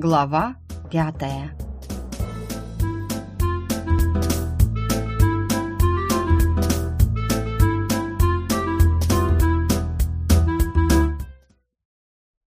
Глава пятая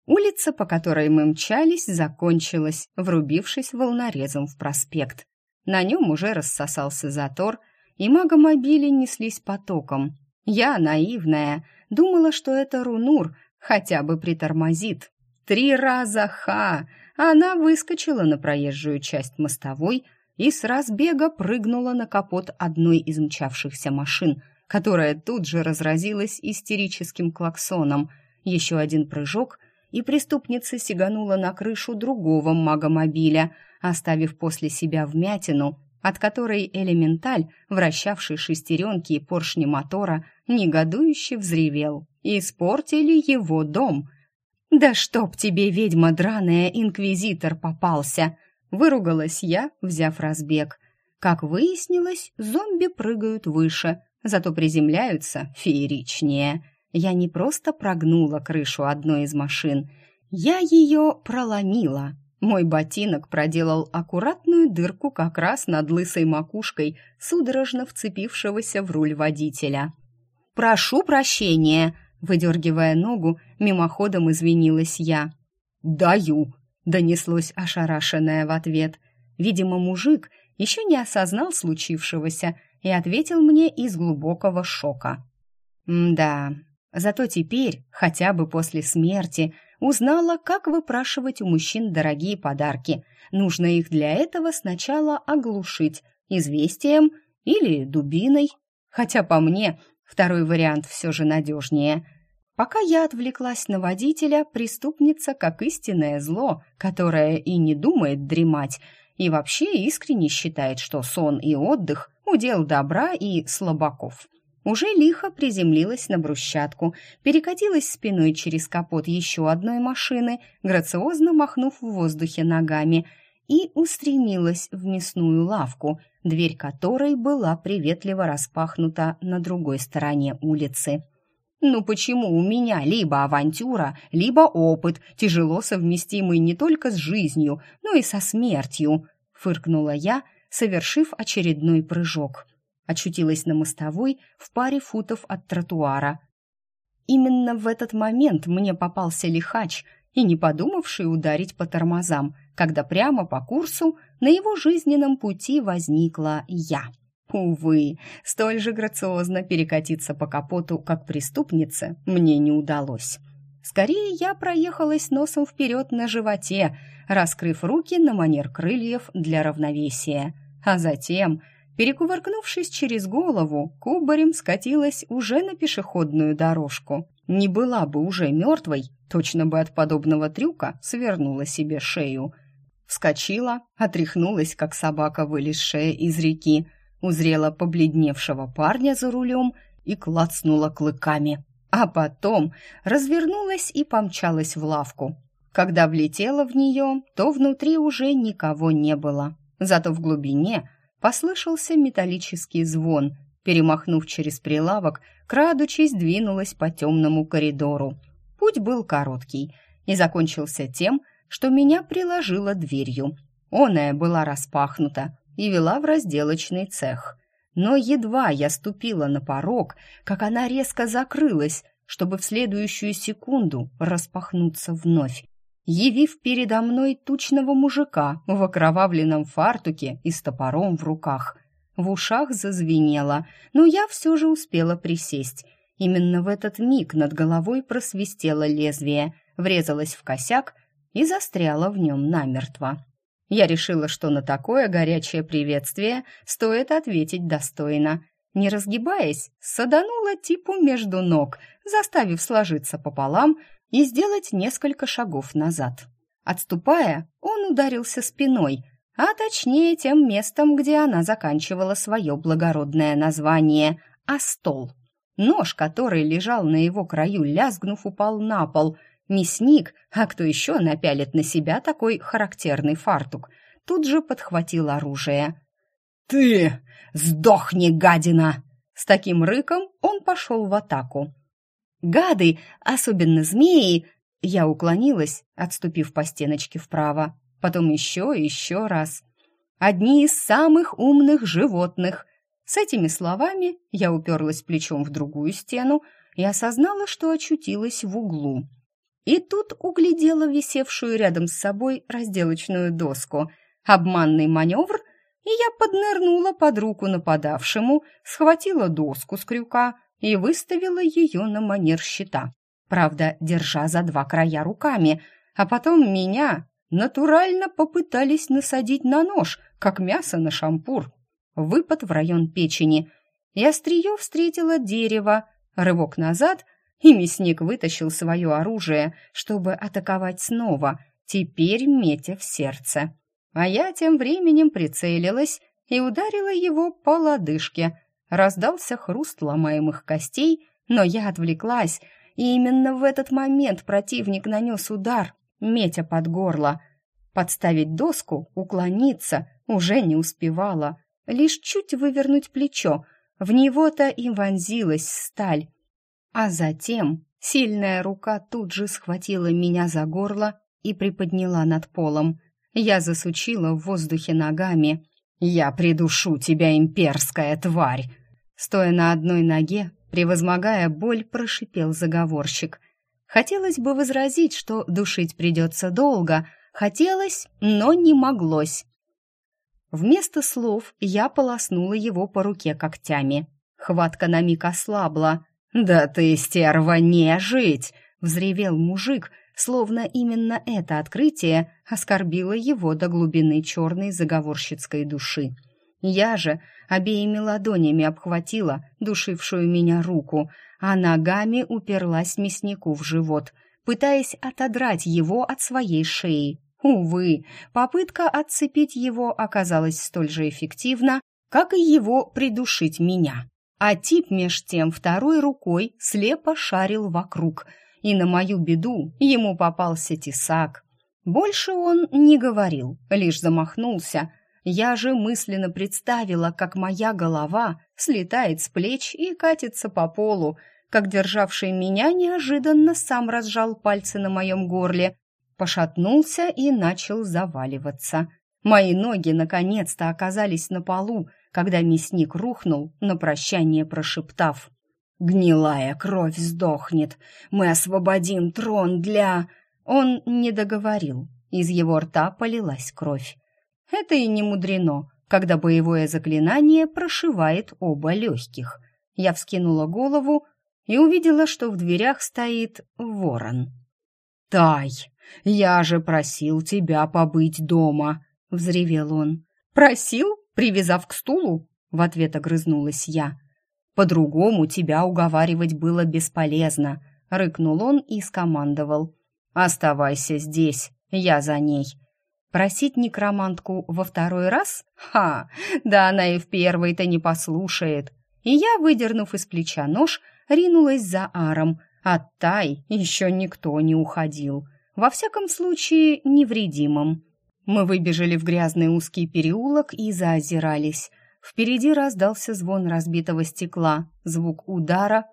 Улица, по которой мы мчались, закончилась, врубившись волнорезом в проспект. На нем уже рассосался затор, и магомобили неслись потоком. Я, наивная, думала, что это Рунур хотя бы притормозит. Три раза ха! Она выскочила на проезжую часть мостовой и с разбега прыгнула на капот одной из мчавшихся машин, которая тут же разразилась истерическим клаксоном. Еще один прыжок, и преступница сиганула на крышу другого магомобиля, оставив после себя вмятину, от которой элементаль, вращавший шестеренки и поршни мотора, негодующе взревел. Испортили его дом. «Да чтоб тебе, ведьма драная, инквизитор попался!» Выругалась я, взяв разбег. Как выяснилось, зомби прыгают выше, зато приземляются фееричнее. Я не просто прогнула крышу одной из машин, я ее проломила. Мой ботинок проделал аккуратную дырку как раз над лысой макушкой судорожно вцепившегося в руль водителя. «Прошу прощения!» Выдергивая ногу, мимоходом извинилась я. «Даю!» — донеслось ошарашенное в ответ. Видимо, мужик еще не осознал случившегося и ответил мне из глубокого шока. «Да, зато теперь, хотя бы после смерти, узнала, как выпрашивать у мужчин дорогие подарки. Нужно их для этого сначала оглушить известием или дубиной. Хотя по мне второй вариант все же надежнее. Пока я отвлеклась на водителя, преступница, как истинное зло, которое и не думает дремать, и вообще искренне считает, что сон и отдых – удел добра и слабаков – уже лихо приземлилась на брусчатку, перекатилась спиной через капот еще одной машины, грациозно махнув в воздухе ногами, и устремилась в мясную лавку, дверь которой была приветливо распахнута на другой стороне улицы. «Ну почему у меня либо авантюра, либо опыт, тяжело совместимый не только с жизнью, но и со смертью?» — фыркнула я, совершив очередной прыжок очутилась на мостовой в паре футов от тротуара. Именно в этот момент мне попался лихач и не подумавший ударить по тормозам, когда прямо по курсу на его жизненном пути возникла я. Увы, столь же грациозно перекатиться по капоту, как преступнице, мне не удалось. Скорее я проехалась носом вперед на животе, раскрыв руки на манер крыльев для равновесия, а затем перекувыркнувшись через голову, кубарем скатилась уже на пешеходную дорожку. Не была бы уже мертвой, точно бы от подобного трюка свернула себе шею. Вскочила, отряхнулась, как собака, вылезшая из реки, узрела побледневшего парня за рулем и клацнула клыками. А потом развернулась и помчалась в лавку. Когда влетела в нее, то внутри уже никого не было. Зато в глубине послышался металлический звон. Перемахнув через прилавок, крадучись, двинулась по темному коридору. Путь был короткий и закончился тем, что меня приложило дверью. Оная была распахнута и вела в разделочный цех. Но едва я ступила на порог, как она резко закрылась, чтобы в следующую секунду распахнуться вновь явив передо мной тучного мужика в окровавленном фартуке и с топором в руках. В ушах зазвенело, но я все же успела присесть. Именно в этот миг над головой просвистело лезвие, врезалось в косяк и застряло в нем намертво. Я решила, что на такое горячее приветствие стоит ответить достойно. Не разгибаясь, саданула типу между ног, заставив сложиться пополам — и сделать несколько шагов назад. Отступая, он ударился спиной, а точнее тем местом, где она заканчивала свое благородное название – «Астол». Нож, который лежал на его краю, лязгнув, упал на пол. Мясник, а кто еще напялит на себя такой характерный фартук, тут же подхватил оружие. «Ты! Сдохни, гадина!» С таким рыком он пошел в атаку. Гады, особенно змеи, я уклонилась, отступив по стеночке вправо. потом еще и еще раз. Одни из самых умных животных. С этими словами я уперлась плечом в другую стену и осознала, что очутилась в углу. И тут углядела висевшую рядом с собой разделочную доску. Обманный маневр, и я поднырнула под руку нападавшему, схватила доску с крюка и выставила ее на манер щита. Правда, держа за два края руками, а потом меня натурально попытались насадить на нож, как мясо на шампур. Выпад в район печени. И острие встретило дерево. Рывок назад, и мясник вытащил свое оружие, чтобы атаковать снова, теперь метя в сердце. А я тем временем прицелилась и ударила его по лодыжке. Раздался хруст ломаемых костей, но я отвлеклась, и именно в этот момент противник нанес удар, метя под горло. Подставить доску, уклониться уже не успевала. Лишь чуть вывернуть плечо, в него-то и вонзилась сталь. А затем сильная рука тут же схватила меня за горло и приподняла над полом. Я засучила в воздухе ногами. «Я придушу тебя, имперская тварь!» Стоя на одной ноге, превозмогая боль, прошипел заговорщик. Хотелось бы возразить, что душить придется долго. Хотелось, но не моглось. Вместо слов я полоснула его по руке когтями. Хватка на миг ослабла. «Да ты, стерва, не жить!» — взревел мужик, словно именно это открытие оскорбило его до глубины черной заговорщицкой души. Я же обеими ладонями обхватила душившую меня руку, а ногами уперлась мяснику в живот, пытаясь отодрать его от своей шеи. Увы, попытка отцепить его оказалась столь же эффективна, как и его придушить меня. А тип меж тем второй рукой слепо шарил вокруг, и на мою беду ему попался тесак. Больше он не говорил, лишь замахнулся, я же мысленно представила, как моя голова слетает с плеч и катится по полу, как державший меня неожиданно сам разжал пальцы на моем горле, пошатнулся и начал заваливаться. Мои ноги наконец-то оказались на полу, когда мясник рухнул, на прощание прошептав. «Гнилая кровь сдохнет! Мы освободим трон для...» Он не договорил. Из его рта полилась кровь. Это и не мудрено, когда боевое заклинание прошивает оба легких. Я вскинула голову и увидела, что в дверях стоит ворон. «Тай, я же просил тебя побыть дома!» — взревел он. «Просил, привязав к стулу?» — в ответ огрызнулась я. «По-другому тебя уговаривать было бесполезно», — рыкнул он и скомандовал. «Оставайся здесь, я за ней. Просить некромантку во второй раз? Ха! Да она и в первой-то не послушает. И я, выдернув из плеча нож, ринулась за Аром. От Тай еще никто не уходил. Во всяком случае, невредимым. Мы выбежали в грязный узкий переулок и заозирались. Впереди раздался звон разбитого стекла, звук удара.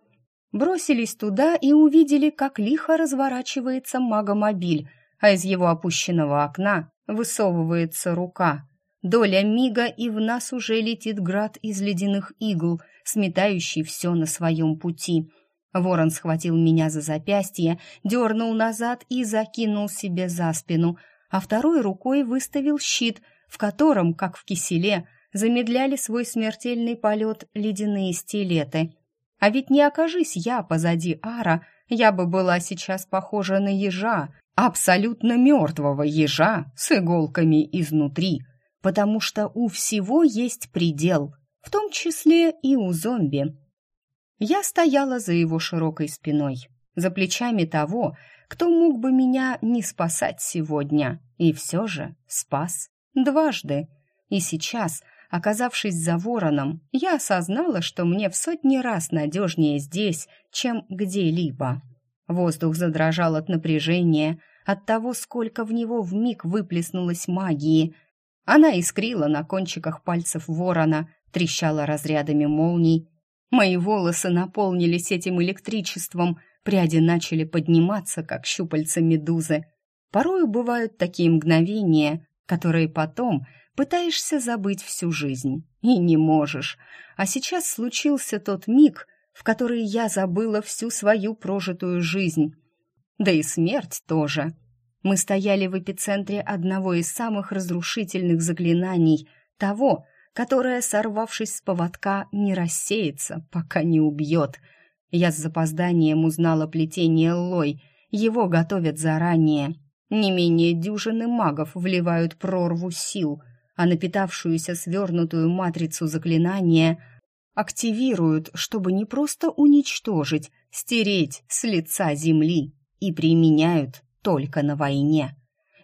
Бросились туда и увидели, как лихо разворачивается магомобиль, а из его опущенного окна Высовывается рука. Доля мига, и в нас уже летит град из ледяных игл, сметающий все на своем пути. Ворон схватил меня за запястье, дернул назад и закинул себе за спину, а второй рукой выставил щит, в котором, как в киселе, замедляли свой смертельный полет ледяные стилеты. А ведь не окажись я позади Ара, я бы была сейчас похожа на ежа, абсолютно мертвого ежа с иголками изнутри, потому что у всего есть предел, в том числе и у зомби. Я стояла за его широкой спиной, за плечами того, кто мог бы меня не спасать сегодня, и все же спас дважды. И сейчас, оказавшись за вороном, я осознала, что мне в сотни раз надежнее здесь, чем где-либо. Воздух задрожал от напряжения, от того, сколько в него вмиг выплеснулось магии. Она искрила на кончиках пальцев ворона, трещала разрядами молний. Мои волосы наполнились этим электричеством, пряди начали подниматься, как щупальца медузы. Порою бывают такие мгновения, которые потом пытаешься забыть всю жизнь, и не можешь. А сейчас случился тот миг, в который я забыла всю свою прожитую жизнь. Да и смерть тоже. Мы стояли в эпицентре одного из самых разрушительных заклинаний, того, которое, сорвавшись с поводка, не рассеется, пока не убьет. Я с запозданием узнала плетение Лой, его готовят заранее. Не менее дюжины магов вливают прорву сил, а напитавшуюся свернутую матрицу заклинания активируют, чтобы не просто уничтожить, стереть с лица земли, и применяют только на войне.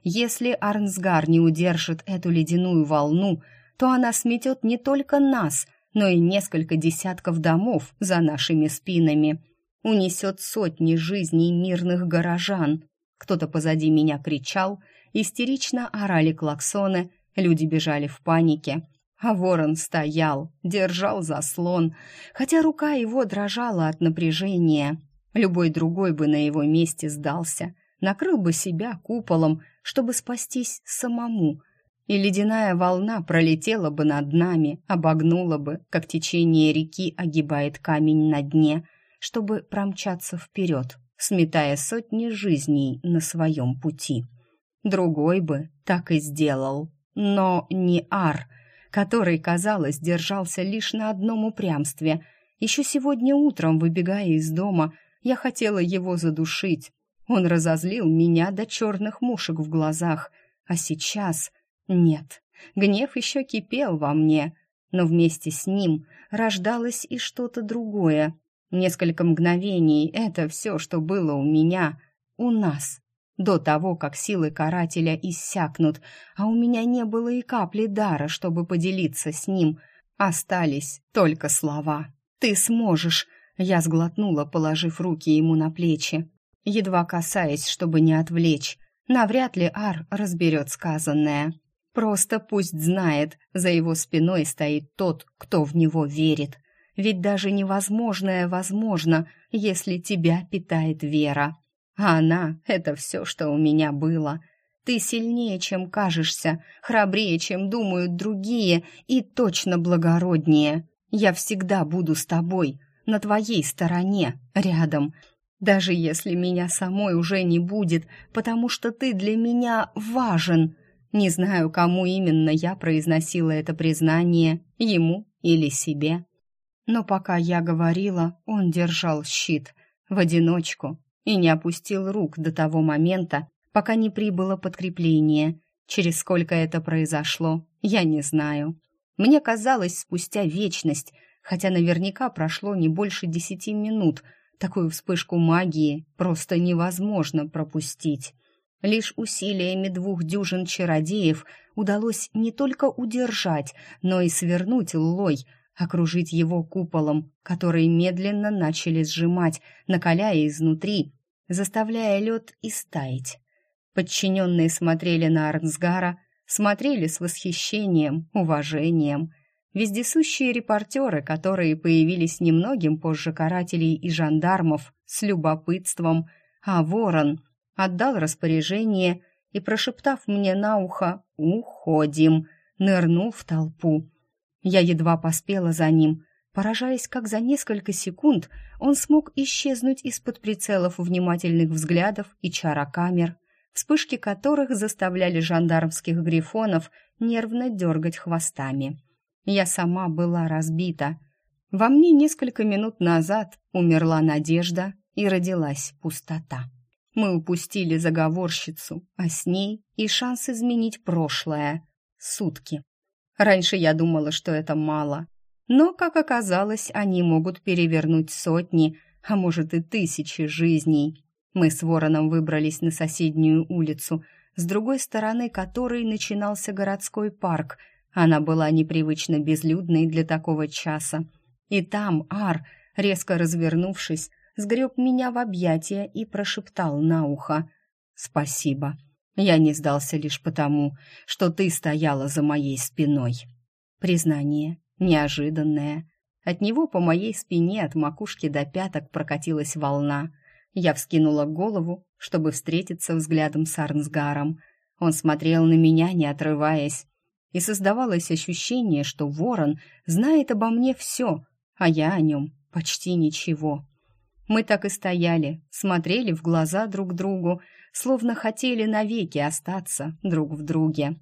Если Арнсгар не удержит эту ледяную волну, то она сметет не только нас, но и несколько десятков домов за нашими спинами, унесет сотни жизней мирных горожан. Кто-то позади меня кричал, истерично орали клаксоны, люди бежали в панике, а ворон стоял, держал заслон, хотя рука его дрожала от напряжения. Любой другой бы на его месте сдался, накрыл бы себя куполом, чтобы спастись самому, и ледяная волна пролетела бы над нами, обогнула бы, как течение реки огибает камень на дне, чтобы промчаться вперед, сметая сотни жизней на своем пути. Другой бы так и сделал, но не Ар — который, казалось, держался лишь на одном упрямстве. Еще сегодня утром, выбегая из дома, я хотела его задушить. Он разозлил меня до черных мушек в глазах. А сейчас нет. Гнев еще кипел во мне, но вместе с ним рождалось и что-то другое. Несколько мгновений — это все, что было у меня, у нас до того, как силы карателя иссякнут, а у меня не было и капли дара, чтобы поделиться с ним. Остались только слова. «Ты сможешь!» Я сглотнула, положив руки ему на плечи, едва касаясь, чтобы не отвлечь. Навряд ли Ар разберет сказанное. Просто пусть знает, за его спиной стоит тот, кто в него верит. Ведь даже невозможное возможно, если тебя питает вера. А она — это все, что у меня было. Ты сильнее, чем кажешься, храбрее, чем думают другие, и точно благороднее. Я всегда буду с тобой, на твоей стороне, рядом, даже если меня самой уже не будет, потому что ты для меня важен. Не знаю, кому именно я произносила это признание, ему или себе. Но пока я говорила, он держал щит в одиночку, и не опустил рук до того момента, пока не прибыло подкрепление. Через сколько это произошло, я не знаю. Мне казалось, спустя вечность, хотя наверняка прошло не больше десяти минут, такую вспышку магии просто невозможно пропустить. Лишь усилиями двух дюжин чародеев удалось не только удержать, но и свернуть лой — окружить его куполом, который медленно начали сжимать, накаляя изнутри, заставляя лед истаять. Подчиненные смотрели на Арнсгара, смотрели с восхищением, уважением. Вездесущие репортеры, которые появились немногим позже карателей и жандармов, с любопытством, а ворон отдал распоряжение и, прошептав мне на ухо «Уходим», нырнул в толпу, я едва поспела за ним, поражаясь, как за несколько секунд он смог исчезнуть из-под прицелов внимательных взглядов и чара камер, вспышки которых заставляли жандармских грифонов нервно дергать хвостами. Я сама была разбита. Во мне несколько минут назад умерла надежда и родилась пустота. Мы упустили заговорщицу, а с ней и шанс изменить прошлое. Сутки. Раньше я думала, что это мало. Но, как оказалось, они могут перевернуть сотни, а может и тысячи жизней. Мы с Вороном выбрались на соседнюю улицу, с другой стороны которой начинался городской парк. Она была непривычно безлюдной для такого часа. И там Ар, резко развернувшись, сгреб меня в объятия и прошептал на ухо «Спасибо». Я не сдался лишь потому, что ты стояла за моей спиной. Признание неожиданное. От него по моей спине от макушки до пяток прокатилась волна. Я вскинула голову, чтобы встретиться взглядом с Арнсгаром. Он смотрел на меня, не отрываясь, и создавалось ощущение, что ворон знает обо мне все, а я о нем почти ничего. Мы так и стояли, смотрели в глаза друг другу, словно хотели навеки остаться друг в друге.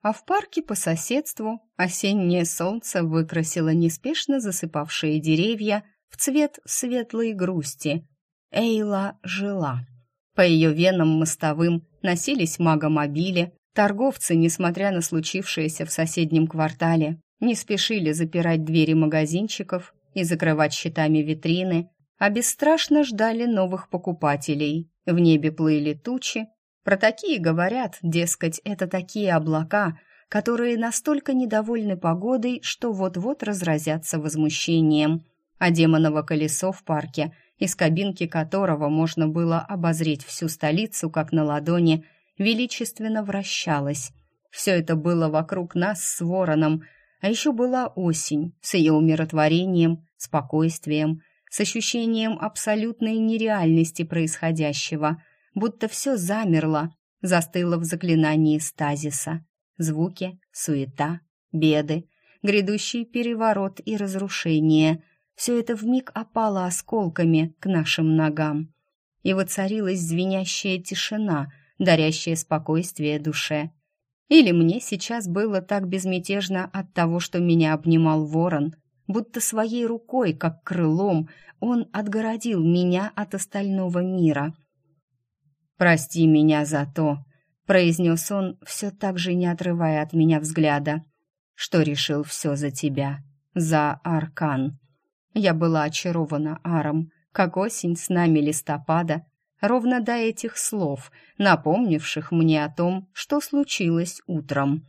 А в парке по соседству осеннее солнце выкрасило неспешно засыпавшие деревья в цвет светлой грусти. Эйла жила. По ее венам мостовым носились магомобили, торговцы, несмотря на случившееся в соседнем квартале, не спешили запирать двери магазинчиков и закрывать щитами витрины, а бесстрашно ждали новых покупателей. В небе плыли тучи. Про такие говорят, дескать, это такие облака, которые настолько недовольны погодой, что вот-вот разразятся возмущением. А демоново колесо в парке, из кабинки которого можно было обозреть всю столицу, как на ладони, величественно вращалось. Все это было вокруг нас с вороном, а еще была осень с ее умиротворением, спокойствием, с ощущением абсолютной нереальности происходящего, будто все замерло, застыло в заклинании стазиса. Звуки, суета, беды, грядущий переворот и разрушение — все это вмиг опало осколками к нашим ногам. И воцарилась звенящая тишина, дарящая спокойствие душе. Или мне сейчас было так безмятежно от того, что меня обнимал ворон, будто своей рукой, как крылом, он отгородил меня от остального мира. «Прости меня за то», — произнес он, все так же не отрывая от меня взгляда, «что решил все за тебя, за Аркан». Я была очарована Аром, как осень с нами листопада, ровно до этих слов, напомнивших мне о том, что случилось утром.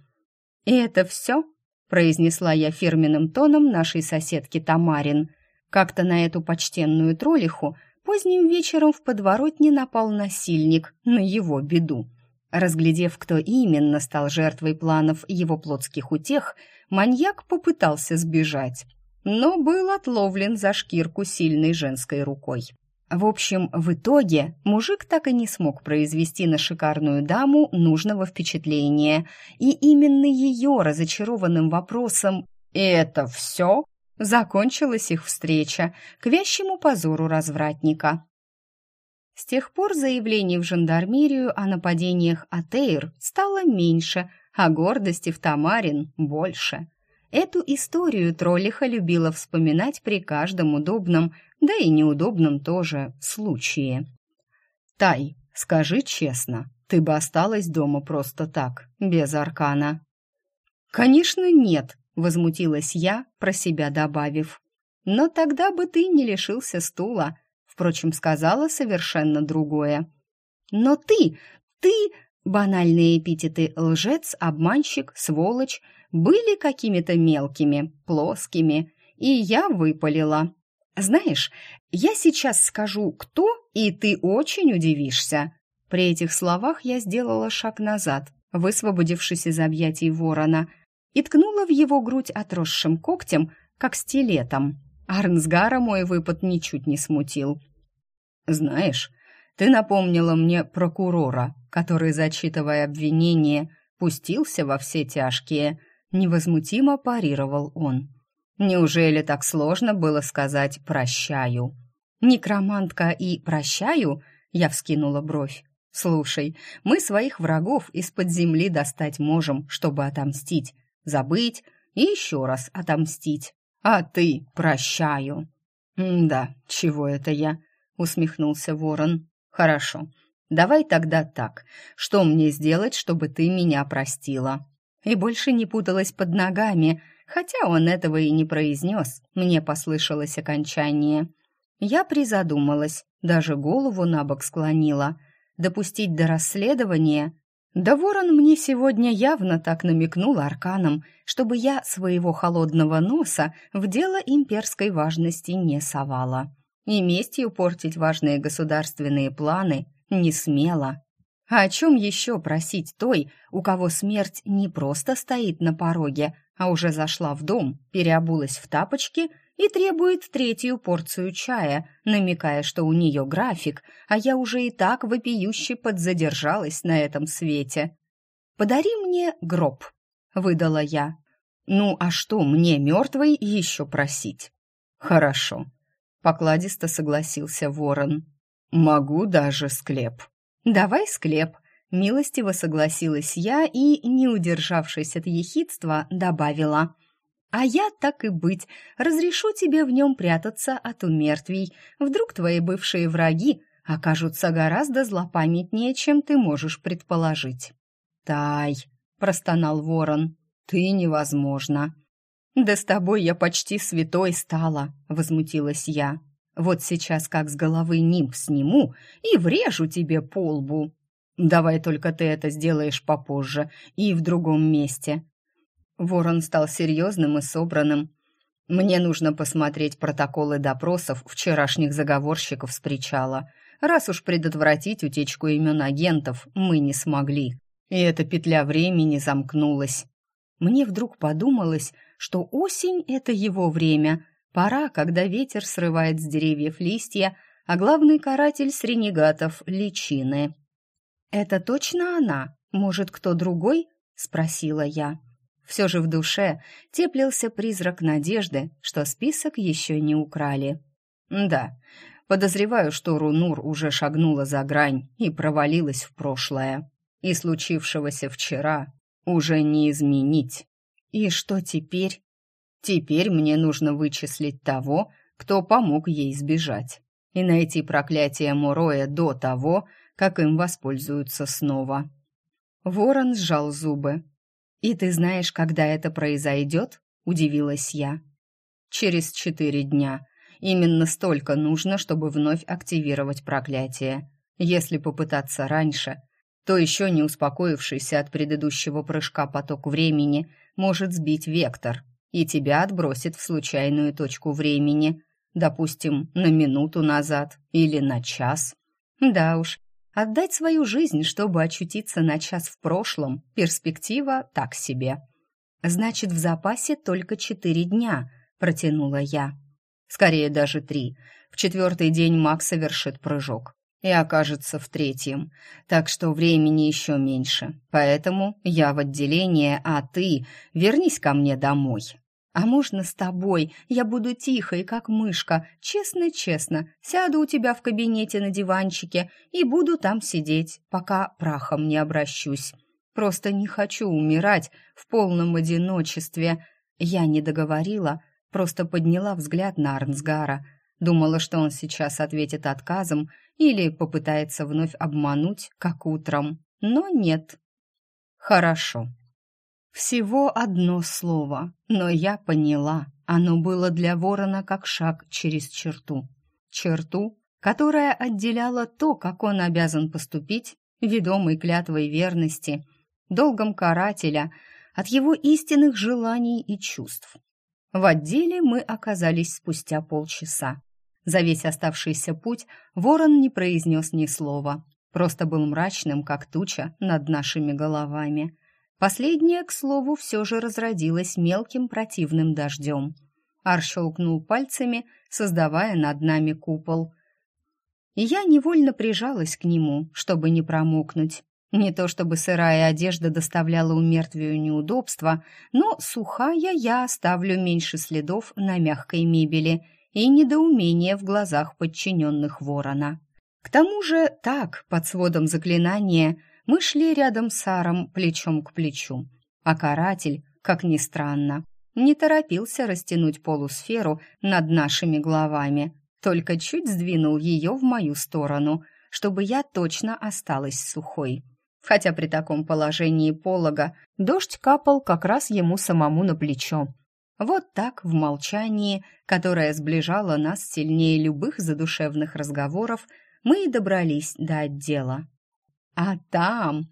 «И это все?» Произнесла я фирменным тоном нашей соседки Тамарин. Как-то на эту почтенную троллиху поздним вечером в подворотне напал насильник на его беду. Разглядев, кто именно стал жертвой планов его плотских утех, маньяк попытался сбежать, но был отловлен за шкирку сильной женской рукой. В общем, в итоге мужик так и не смог произвести на шикарную даму нужного впечатления, и именно ее разочарованным вопросом «Это все?» закончилась их встреча к вящему позору развратника. С тех пор заявлений в жандармерию о нападениях Атеир стало меньше, а гордости в Тамарин больше. Эту историю троллиха любила вспоминать при каждом удобном, да и неудобном тоже случае. «Тай, скажи честно, ты бы осталась дома просто так, без Аркана?» «Конечно, нет», — возмутилась я, про себя добавив. «Но тогда бы ты не лишился стула», — впрочем, сказала совершенно другое. «Но ты, ты...» Банальные эпитеты «лжец», «обманщик», «сволочь» были какими-то мелкими, плоскими, и я выпалила. «Знаешь, я сейчас скажу, кто, и ты очень удивишься». При этих словах я сделала шаг назад, высвободившись из объятий ворона, и ткнула в его грудь отросшим когтем, как стилетом. Арнсгара мой выпад ничуть не смутил. «Знаешь, ты напомнила мне прокурора, который, зачитывая обвинение, пустился во все тяжкие», — невозмутимо парировал он. Неужели так сложно было сказать «прощаю»? «Некромантка» и «прощаю»? Я вскинула бровь. «Слушай, мы своих врагов из-под земли достать можем, чтобы отомстить, забыть и еще раз отомстить. А ты «прощаю». «Да, чего это я?» — усмехнулся ворон. «Хорошо, давай тогда так. Что мне сделать, чтобы ты меня простила?» И больше не путалась под ногами, Хотя он этого и не произнес, мне послышалось окончание. Я призадумалась, даже голову на бок склонила. Допустить до расследования? Да ворон мне сегодня явно так намекнул арканом, чтобы я своего холодного носа в дело имперской важности не совала. И местью портить важные государственные планы не смела. А о чем еще просить той, у кого смерть не просто стоит на пороге, а уже зашла в дом, переобулась в тапочки и требует третью порцию чая, намекая, что у нее график, а я уже и так вопиюще подзадержалась на этом свете. «Подари мне гроб», — выдала я. «Ну, а что мне, мертвой, еще просить?» «Хорошо», — покладисто согласился ворон. «Могу даже склеп». «Давай склеп», — милостиво согласилась я и, не удержавшись от ехидства, добавила. «А я, так и быть, разрешу тебе в нем прятаться от умертвий. Вдруг твои бывшие враги окажутся гораздо злопамятнее, чем ты можешь предположить». «Тай», — простонал ворон, — «ты невозможно». «Да с тобой я почти святой стала», — возмутилась я. «Вот сейчас как с головы нимб сниму и врежу тебе по лбу. Давай только ты это сделаешь попозже и в другом месте». Ворон стал серьезным и собранным. «Мне нужно посмотреть протоколы допросов вчерашних заговорщиков с причала, раз уж предотвратить утечку имен агентов мы не смогли. И эта петля времени замкнулась. Мне вдруг подумалось, что осень — это его время, пора, когда ветер срывает с деревьев листья, а главный каратель с личины. «Это точно она? Может, кто другой?» — спросила я. Все же в душе теплился призрак надежды, что список еще не украли. «Да, подозреваю, что Рунур уже шагнула за грань и провалилась в прошлое», и случившегося вчера уже не изменить. И что теперь? Теперь мне нужно вычислить того, кто помог ей сбежать, и найти проклятие Муроя до того, как им воспользуются снова. Ворон сжал зубы. «И ты знаешь, когда это произойдет?» — удивилась я. «Через четыре дня. Именно столько нужно, чтобы вновь активировать проклятие. Если попытаться раньше, то еще не успокоившийся от предыдущего прыжка поток времени может сбить вектор, и тебя отбросит в случайную точку времени, допустим, на минуту назад или на час. Да уж, отдать свою жизнь, чтобы очутиться на час в прошлом, перспектива так себе. Значит, в запасе только четыре дня, протянула я. Скорее даже три. В четвертый день Макс совершит прыжок и окажется в третьем, так что времени еще меньше. Поэтому я в отделение, а ты вернись ко мне домой. А можно с тобой? Я буду тихой, как мышка, честно-честно. Сяду у тебя в кабинете на диванчике и буду там сидеть, пока прахом не обращусь. Просто не хочу умирать в полном одиночестве. Я не договорила, просто подняла взгляд на Арнсгара. Думала, что он сейчас ответит отказом или попытается вновь обмануть, как утром. Но нет. Хорошо. Всего одно слово, но я поняла. Оно было для ворона как шаг через черту. Черту, которая отделяла то, как он обязан поступить, ведомой клятвой верности, долгом карателя, от его истинных желаний и чувств. В отделе мы оказались спустя полчаса. За весь оставшийся путь ворон не произнес ни слова, просто был мрачным, как туча над нашими головами. Последнее, к слову, все же разродилось мелким противным дождем. Ар щелкнул пальцами, создавая над нами купол. И я невольно прижалась к нему, чтобы не промокнуть. Не то чтобы сырая одежда доставляла умертвию неудобства, но сухая я оставлю меньше следов на мягкой мебели — и недоумение в глазах подчиненных ворона. К тому же так, под сводом заклинания, мы шли рядом с Саром плечом к плечу, а каратель, как ни странно, не торопился растянуть полусферу над нашими головами, только чуть сдвинул ее в мою сторону, чтобы я точно осталась сухой. Хотя при таком положении полога дождь капал как раз ему самому на плечо, вот так, в молчании, которое сближало нас сильнее любых задушевных разговоров, мы и добрались до отдела. А там...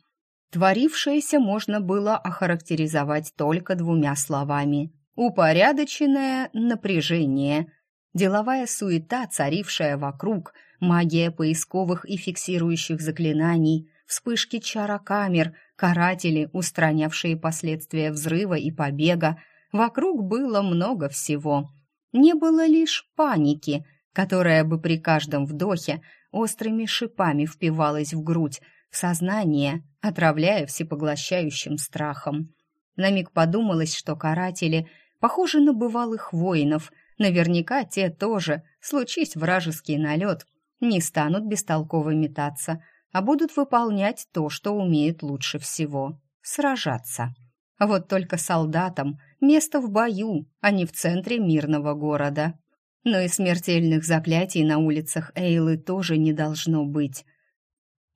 Творившееся можно было охарактеризовать только двумя словами. Упорядоченное напряжение. Деловая суета, царившая вокруг, магия поисковых и фиксирующих заклинаний, вспышки чарокамер, каратели, устранявшие последствия взрыва и побега, Вокруг было много всего. не было лишь паники, которая бы при каждом вдохе острыми шипами впивалась в грудь, в сознание, отравляя всепоглощающим страхом. На миг подумалось, что каратели похожи на бывалых воинов. Наверняка те тоже, случись вражеский налет, не станут бестолково метаться, а будут выполнять то, что умеют лучше всего — сражаться. Вот только солдатам место в бою, а не в центре мирного города. Но и смертельных заклятий на улицах Эйлы тоже не должно быть.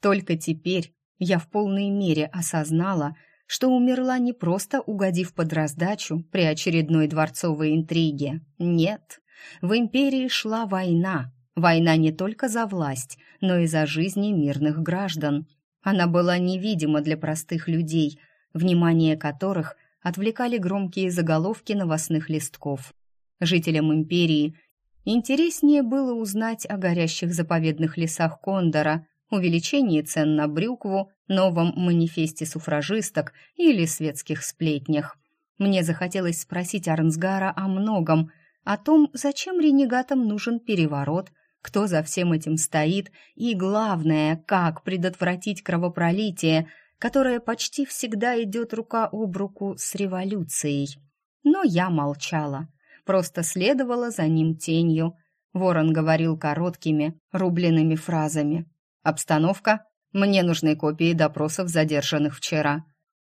Только теперь я в полной мере осознала, что умерла не просто угодив под раздачу при очередной дворцовой интриге. Нет, в империи шла война. Война не только за власть, но и за жизни мирных граждан. Она была невидима для простых людей, внимание которых отвлекали громкие заголовки новостных листков. Жителям империи интереснее было узнать о горящих заповедных лесах Кондора, увеличении цен на брюкву, новом манифесте суфражисток или светских сплетнях. Мне захотелось спросить Арнсгара о многом, о том, зачем ренегатам нужен переворот, кто за всем этим стоит и, главное, как предотвратить кровопролитие, которое почти всегда идет рука об руку с революцией. Но я молчала, просто следовала за ним тенью. Ворон говорил короткими, рубленными фразами. «Обстановка? Мне нужны копии допросов задержанных вчера.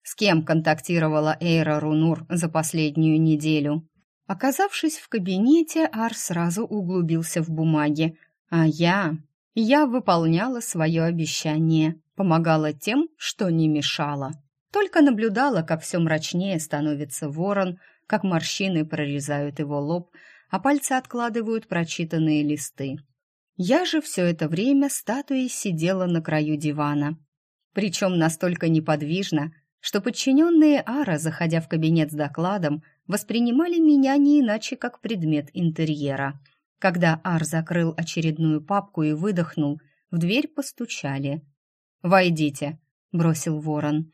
С кем контактировала Эйра Рунур за последнюю неделю?» Оказавшись в кабинете, Ар сразу углубился в бумаги, а я... Я выполняла свое обещание, помогала тем, что не мешала. Только наблюдала, как все мрачнее становится ворон, как морщины прорезают его лоб, а пальцы откладывают прочитанные листы. Я же все это время статуей сидела на краю дивана. Причем настолько неподвижно, что подчиненные Ара, заходя в кабинет с докладом, воспринимали меня не иначе, как предмет интерьера. Когда Ар закрыл очередную папку и выдохнул, в дверь постучали. «Войдите», — бросил ворон.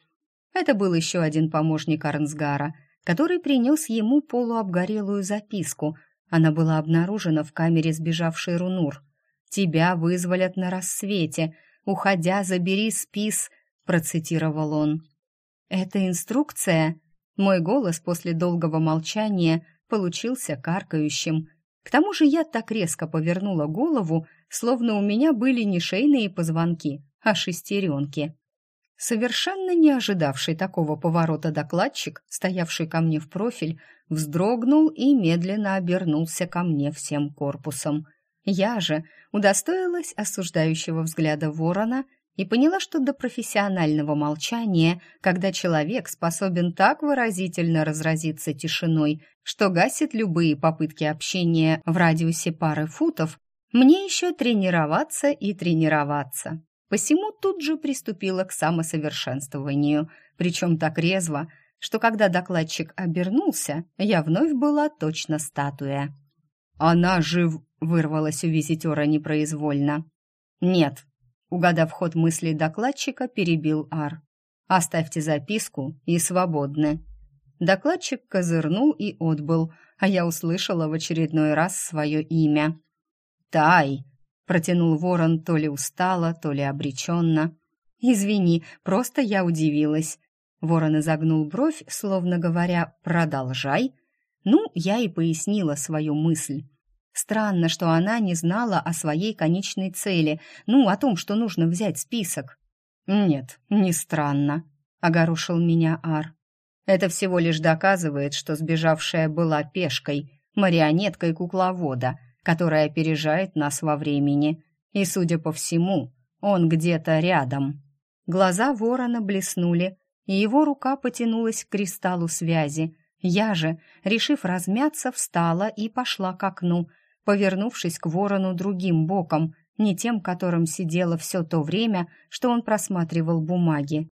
Это был еще один помощник Арнсгара, который принес ему полуобгорелую записку. Она была обнаружена в камере сбежавшей Рунур. «Тебя вызволят на рассвете. Уходя, забери спис», — процитировал он. «Это инструкция?» Мой голос после долгого молчания получился каркающим. К тому же я так резко повернула голову, словно у меня были не шейные позвонки, а шестеренки. Совершенно не ожидавший такого поворота докладчик, стоявший ко мне в профиль, вздрогнул и медленно обернулся ко мне всем корпусом. Я же удостоилась осуждающего взгляда ворона и поняла, что до профессионального молчания, когда человек способен так выразительно разразиться тишиной, что гасит любые попытки общения в радиусе пары футов, мне еще тренироваться и тренироваться. Посему тут же приступила к самосовершенствованию, причем так резво, что когда докладчик обернулся, я вновь была точно статуя. «Она жив!» — вырвалась у визитера непроизвольно. «Нет», Угадав ход мыслей докладчика, перебил Ар. «Оставьте записку и свободны». Докладчик козырнул и отбыл, а я услышала в очередной раз свое имя. «Тай!» — протянул ворон то ли устало, то ли обреченно. «Извини, просто я удивилась». Ворон изогнул бровь, словно говоря «продолжай». Ну, я и пояснила свою мысль. Странно, что она не знала о своей конечной цели, ну, о том, что нужно взять список. «Нет, не странно», — огорошил меня Ар. «Это всего лишь доказывает, что сбежавшая была пешкой, марионеткой кукловода, которая опережает нас во времени. И, судя по всему, он где-то рядом». Глаза ворона блеснули, и его рука потянулась к кристаллу связи. Я же, решив размяться, встала и пошла к окну, повернувшись к ворону другим боком, не тем, которым сидела все то время, что он просматривал бумаги.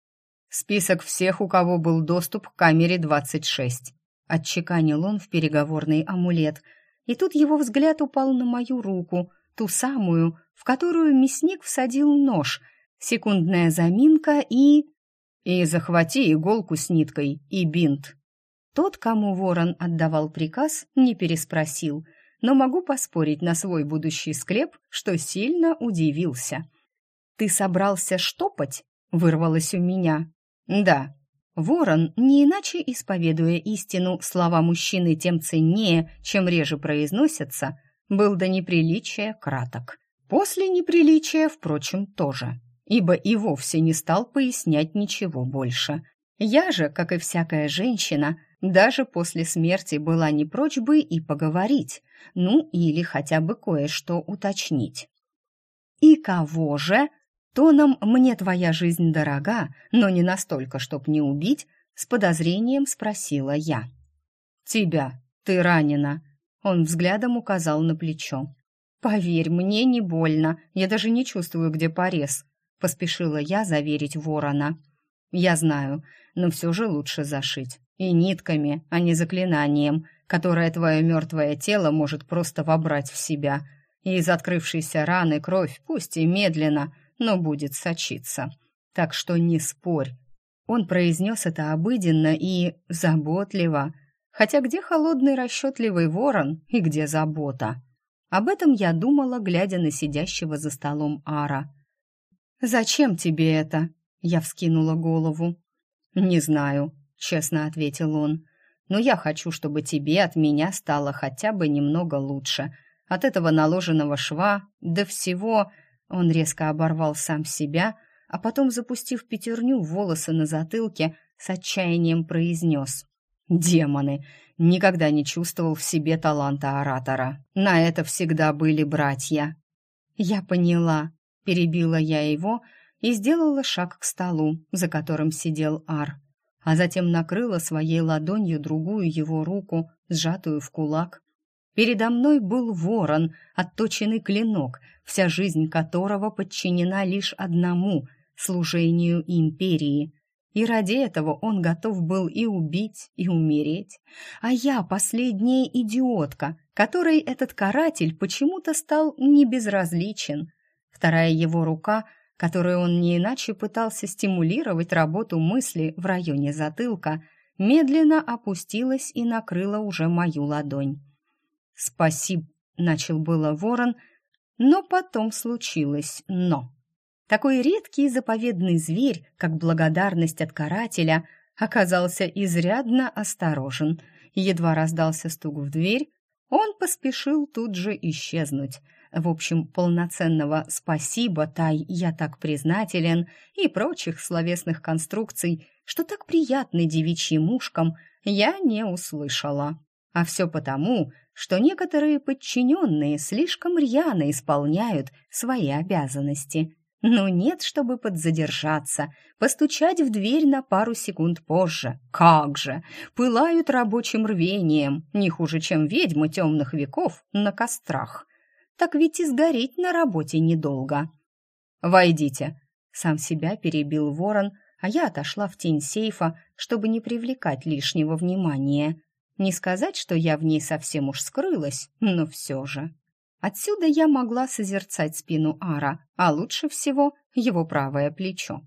«Список всех, у кого был доступ к камере 26», — отчеканил он в переговорный амулет. И тут его взгляд упал на мою руку, ту самую, в которую мясник всадил нож. Секундная заминка и... «И захвати иголку с ниткой и бинт». Тот, кому ворон отдавал приказ, не переспросил — но могу поспорить на свой будущий склеп, что сильно удивился. «Ты собрался штопать?» — вырвалось у меня. «Да». Ворон, не иначе исповедуя истину, слова мужчины тем ценнее, чем реже произносятся, был до неприличия краток. После неприличия, впрочем, тоже, ибо и вовсе не стал пояснять ничего больше. Я же, как и всякая женщина, даже после смерти была не прочь бы и поговорить, ну или хотя бы кое-что уточнить. «И кого же?» Тоном «мне твоя жизнь дорога, но не настолько, чтоб не убить», с подозрением спросила я. «Тебя, ты ранена», — он взглядом указал на плечо. «Поверь, мне не больно, я даже не чувствую, где порез», — поспешила я заверить ворона. «Я знаю, но все же лучше зашить. И нитками, а не заклинанием, которое твое мертвое тело может просто вобрать в себя. И из открывшейся раны кровь, пусть и медленно, но будет сочиться. Так что не спорь. Он произнес это обыденно и заботливо. Хотя где холодный расчетливый ворон и где забота? Об этом я думала, глядя на сидящего за столом Ара. «Зачем тебе это?» Я вскинула голову. «Не знаю», — честно ответил он. «Но я хочу, чтобы тебе от меня стало хотя бы немного лучше. От этого наложенного шва до всего...» Он резко оборвал сам себя, а потом, запустив пятерню волосы на затылке, с отчаянием произнес. «Демоны! Никогда не чувствовал в себе таланта оратора. На это всегда были братья». «Я поняла», — перебила я его и сделала шаг к столу, за которым сидел Ар, а затем накрыла своей ладонью другую его руку, сжатую в кулак, Передо мной был ворон, отточенный клинок, вся жизнь которого подчинена лишь одному — служению империи. И ради этого он готов был и убить, и умереть. А я последняя идиотка, которой этот каратель почему-то стал небезразличен. Вторая его рука, которой он не иначе пытался стимулировать работу мысли в районе затылка, медленно опустилась и накрыла уже мою ладонь. «Спасибо», — начал было ворон, но потом случилось «но». Такой редкий и заповедный зверь, как благодарность от карателя, оказался изрядно осторожен. Едва раздался стук в дверь, он поспешил тут же исчезнуть. В общем, полноценного «спасибо, Тай, я так признателен» и прочих словесных конструкций, что так приятны девичьим ушкам, я не услышала. А все потому, что некоторые подчиненные слишком рьяно исполняют свои обязанности. Но нет, чтобы подзадержаться, постучать в дверь на пару секунд позже. Как же! Пылают рабочим рвением, не хуже, чем ведьмы темных веков на кострах. Так ведь и сгореть на работе недолго. «Войдите!» — сам себя перебил ворон, а я отошла в тень сейфа, чтобы не привлекать лишнего внимания. Не сказать, что я в ней совсем уж скрылась, но все же. Отсюда я могла созерцать спину Ара, а лучше всего его правое плечо.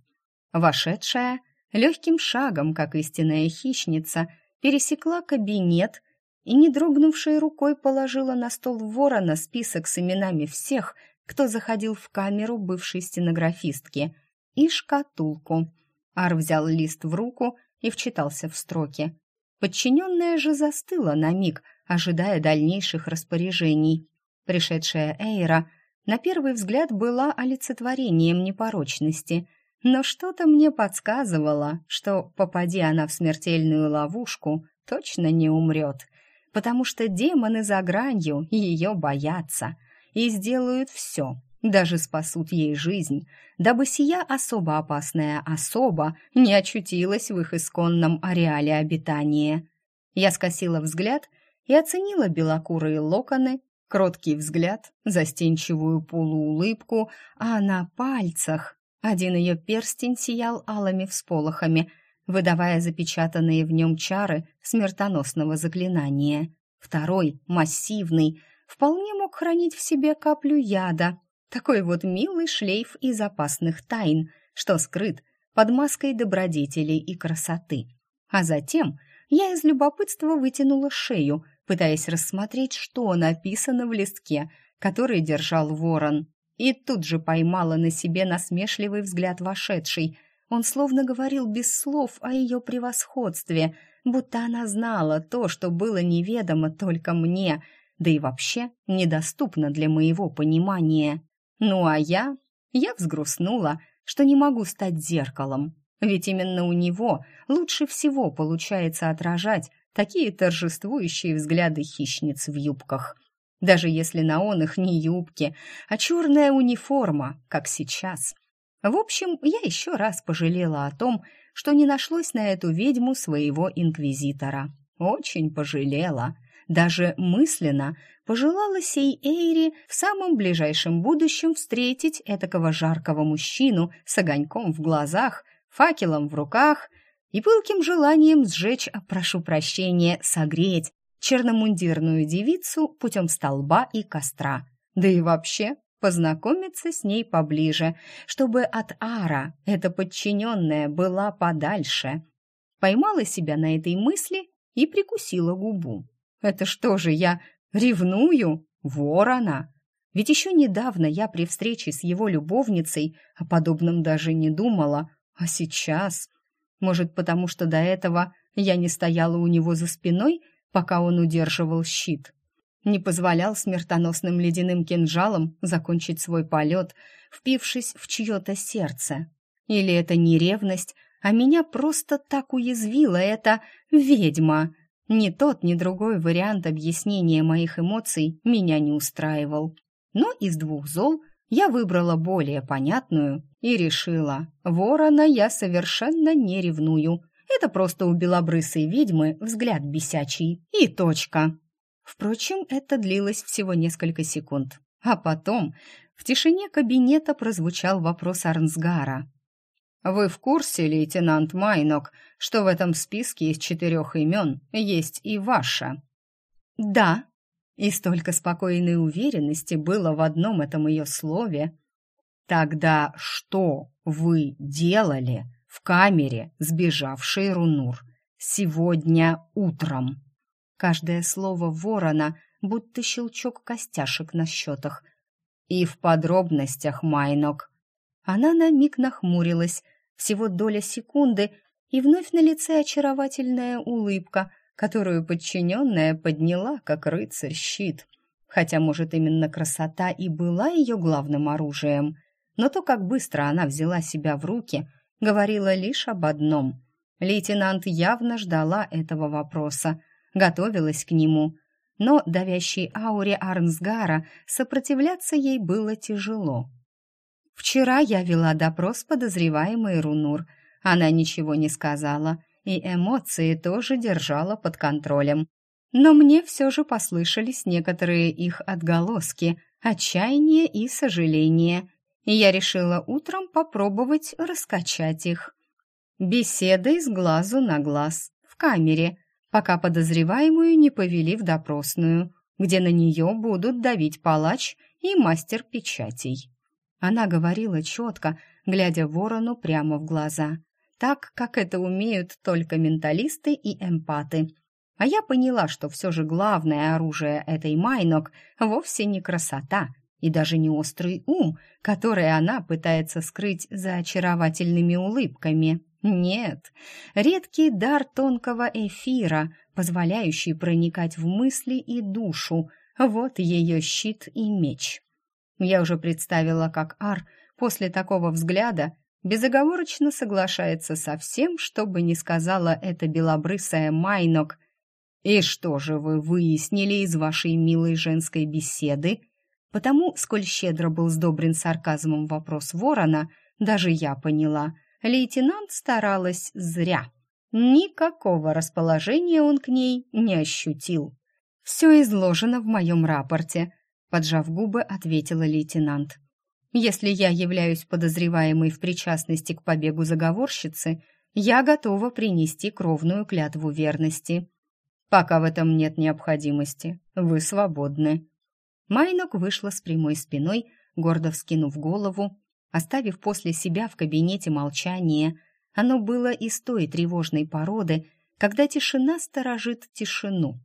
Вошедшая легким шагом, как истинная хищница, пересекла кабинет и, не дрогнувшей рукой, положила на стол ворона список с именами всех, кто заходил в камеру бывшей стенографистки, и шкатулку. Ар взял лист в руку и вчитался в строки. Подчиненная же застыла на миг, ожидая дальнейших распоряжений. Пришедшая Эйра на первый взгляд была олицетворением непорочности, но что-то мне подсказывало, что, попади она в смертельную ловушку, точно не умрет, потому что демоны за гранью ее боятся и сделают все, даже спасут ей жизнь, дабы сия особо опасная особа не очутилась в их исконном ареале обитания. Я скосила взгляд и оценила белокурые локоны, кроткий взгляд, застенчивую полуулыбку, а на пальцах один ее перстень сиял алыми всполохами, выдавая запечатанные в нем чары смертоносного заклинания. Второй, массивный, вполне мог хранить в себе каплю яда — такой вот милый шлейф из опасных тайн, что скрыт под маской добродетелей и красоты. А затем я из любопытства вытянула шею, пытаясь рассмотреть, что написано в листке, который держал ворон. И тут же поймала на себе насмешливый взгляд вошедший. Он словно говорил без слов о ее превосходстве, будто она знала то, что было неведомо только мне, да и вообще недоступно для моего понимания. Ну а я... Я взгрустнула, что не могу стать зеркалом, ведь именно у него лучше всего получается отражать такие торжествующие взгляды хищниц в юбках. Даже если на он их не юбки, а черная униформа, как сейчас. В общем, я еще раз пожалела о том, что не нашлось на эту ведьму своего инквизитора. Очень пожалела. Даже мысленно пожелала сей Эйри в самом ближайшем будущем встретить этакого жаркого мужчину с огоньком в глазах, факелом в руках и пылким желанием сжечь, прошу прощения, согреть черномундирную девицу путем столба и костра. Да и вообще познакомиться с ней поближе, чтобы от Ара эта подчиненная была подальше. Поймала себя на этой мысли и прикусила губу. Это что же, я ревную? Ворона! Ведь еще недавно я при встрече с его любовницей о подобном даже не думала, а сейчас... Может, потому что до этого я не стояла у него за спиной, пока он удерживал щит? Не позволял смертоносным ледяным кинжалом закончить свой полет, впившись в чье-то сердце? Или это не ревность, а меня просто так уязвила эта ведьма? Ни тот, ни другой вариант объяснения моих эмоций меня не устраивал. Но из двух зол я выбрала более понятную и решила, ворона я совершенно не ревную. Это просто у белобрысой ведьмы взгляд бесячий. И точка. Впрочем, это длилось всего несколько секунд. А потом в тишине кабинета прозвучал вопрос Арнсгара. «Вы в курсе, лейтенант Майнок, что в этом списке из четырех имен есть и ваша?» «Да», и столько спокойной уверенности было в одном этом ее слове. «Тогда что вы делали в камере сбежавшей Рунур сегодня утром?» Каждое слово ворона будто щелчок костяшек на счетах. И в подробностях, Майнок. Она на миг нахмурилась, всего доля секунды, и вновь на лице очаровательная улыбка, которую подчиненная подняла, как рыцарь, щит. Хотя, может, именно красота и была ее главным оружием. Но то, как быстро она взяла себя в руки, говорила лишь об одном. Лейтенант явно ждала этого вопроса, готовилась к нему. Но давящей ауре Арнсгара сопротивляться ей было тяжело. Вчера я вела допрос подозреваемой Рунур. Она ничего не сказала, и эмоции тоже держала под контролем. Но мне все же послышались некоторые их отголоски, отчаяние и сожаление, и я решила утром попробовать раскачать их. Беседой с глазу на глаз, в камере, пока подозреваемую не повели в допросную, где на нее будут давить палач и мастер печатей. Она говорила четко, глядя ворону прямо в глаза, так, как это умеют только менталисты и эмпаты. А я поняла, что все же главное оружие этой Майнок вовсе не красота и даже не острый ум, который она пытается скрыть за очаровательными улыбками. Нет, редкий дар тонкого эфира, позволяющий проникать в мысли и душу. Вот ее щит и меч. Я уже представила, как Ар после такого взгляда безоговорочно соглашается со всем, что бы ни сказала эта белобрысая Майнок. «И что же вы выяснили из вашей милой женской беседы?» Потому, сколь щедро был сдобрен сарказмом вопрос ворона, даже я поняла, лейтенант старалась зря. Никакого расположения он к ней не ощутил. «Все изложено в моем рапорте», поджав губы, ответила лейтенант. Если я являюсь подозреваемой в причастности к побегу заговорщицы, я готова принести кровную клятву верности. Пока в этом нет необходимости, вы свободны. Майнок вышла с прямой спиной, гордо вскинув голову, оставив после себя в кабинете молчание. Оно было из той тревожной породы, когда тишина сторожит тишину.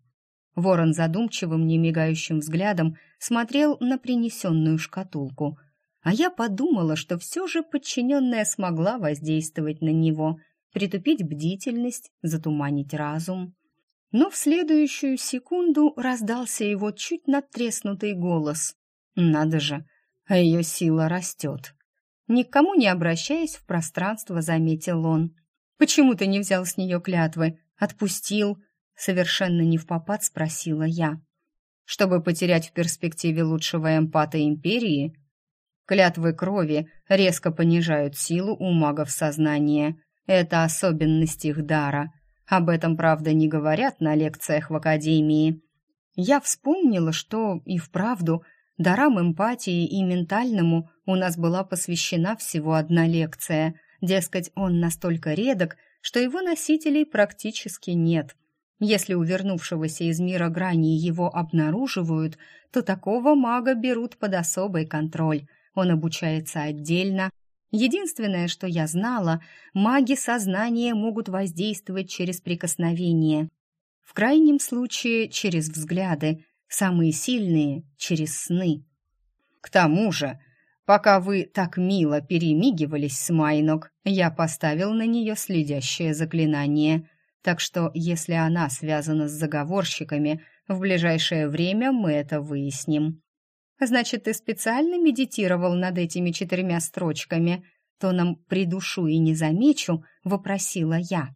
Ворон задумчивым, немигающим взглядом смотрел на принесенную шкатулку. А я подумала, что все же подчиненная смогла воздействовать на него, притупить бдительность, затуманить разум. Но в следующую секунду раздался его чуть надтреснутый голос. «Надо же, а ее сила растет!» Никому не обращаясь в пространство, заметил он. «Почему ты не взял с нее клятвы? Отпустил?» Совершенно не в попад спросила я. «Чтобы потерять в перспективе лучшего эмпата Империи?» Клятвы крови резко понижают силу у магов сознания. Это особенность их дара. Об этом, правда, не говорят на лекциях в Академии. Я вспомнила, что и вправду дарам эмпатии и ментальному у нас была посвящена всего одна лекция. Дескать, он настолько редок, что его носителей практически нет. Если у вернувшегося из мира грани его обнаруживают, то такого мага берут под особый контроль. Он обучается отдельно. Единственное, что я знала, маги сознания могут воздействовать через прикосновение. В крайнем случае, через взгляды, самые сильные — через сны. К тому же, пока вы так мило перемигивались с Майнок, я поставил на нее следящее заклинание. Так что, если она связана с заговорщиками, в ближайшее время мы это выясним. Значит, ты специально медитировал над этими четырьмя строчками? Тоном «придушу и не замечу» вопросила я.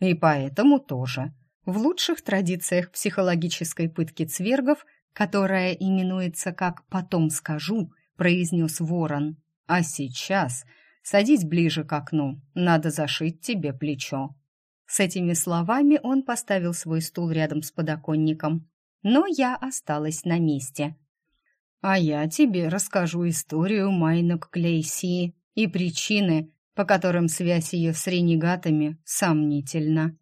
И поэтому тоже. В лучших традициях психологической пытки цвергов, которая именуется как «потом скажу», произнес ворон. «А сейчас садись ближе к окну, надо зашить тебе плечо». С этими словами он поставил свой стул рядом с подоконником, но я осталась на месте. «А я тебе расскажу историю Майнок Клейси и причины, по которым связь ее с ренегатами сомнительна».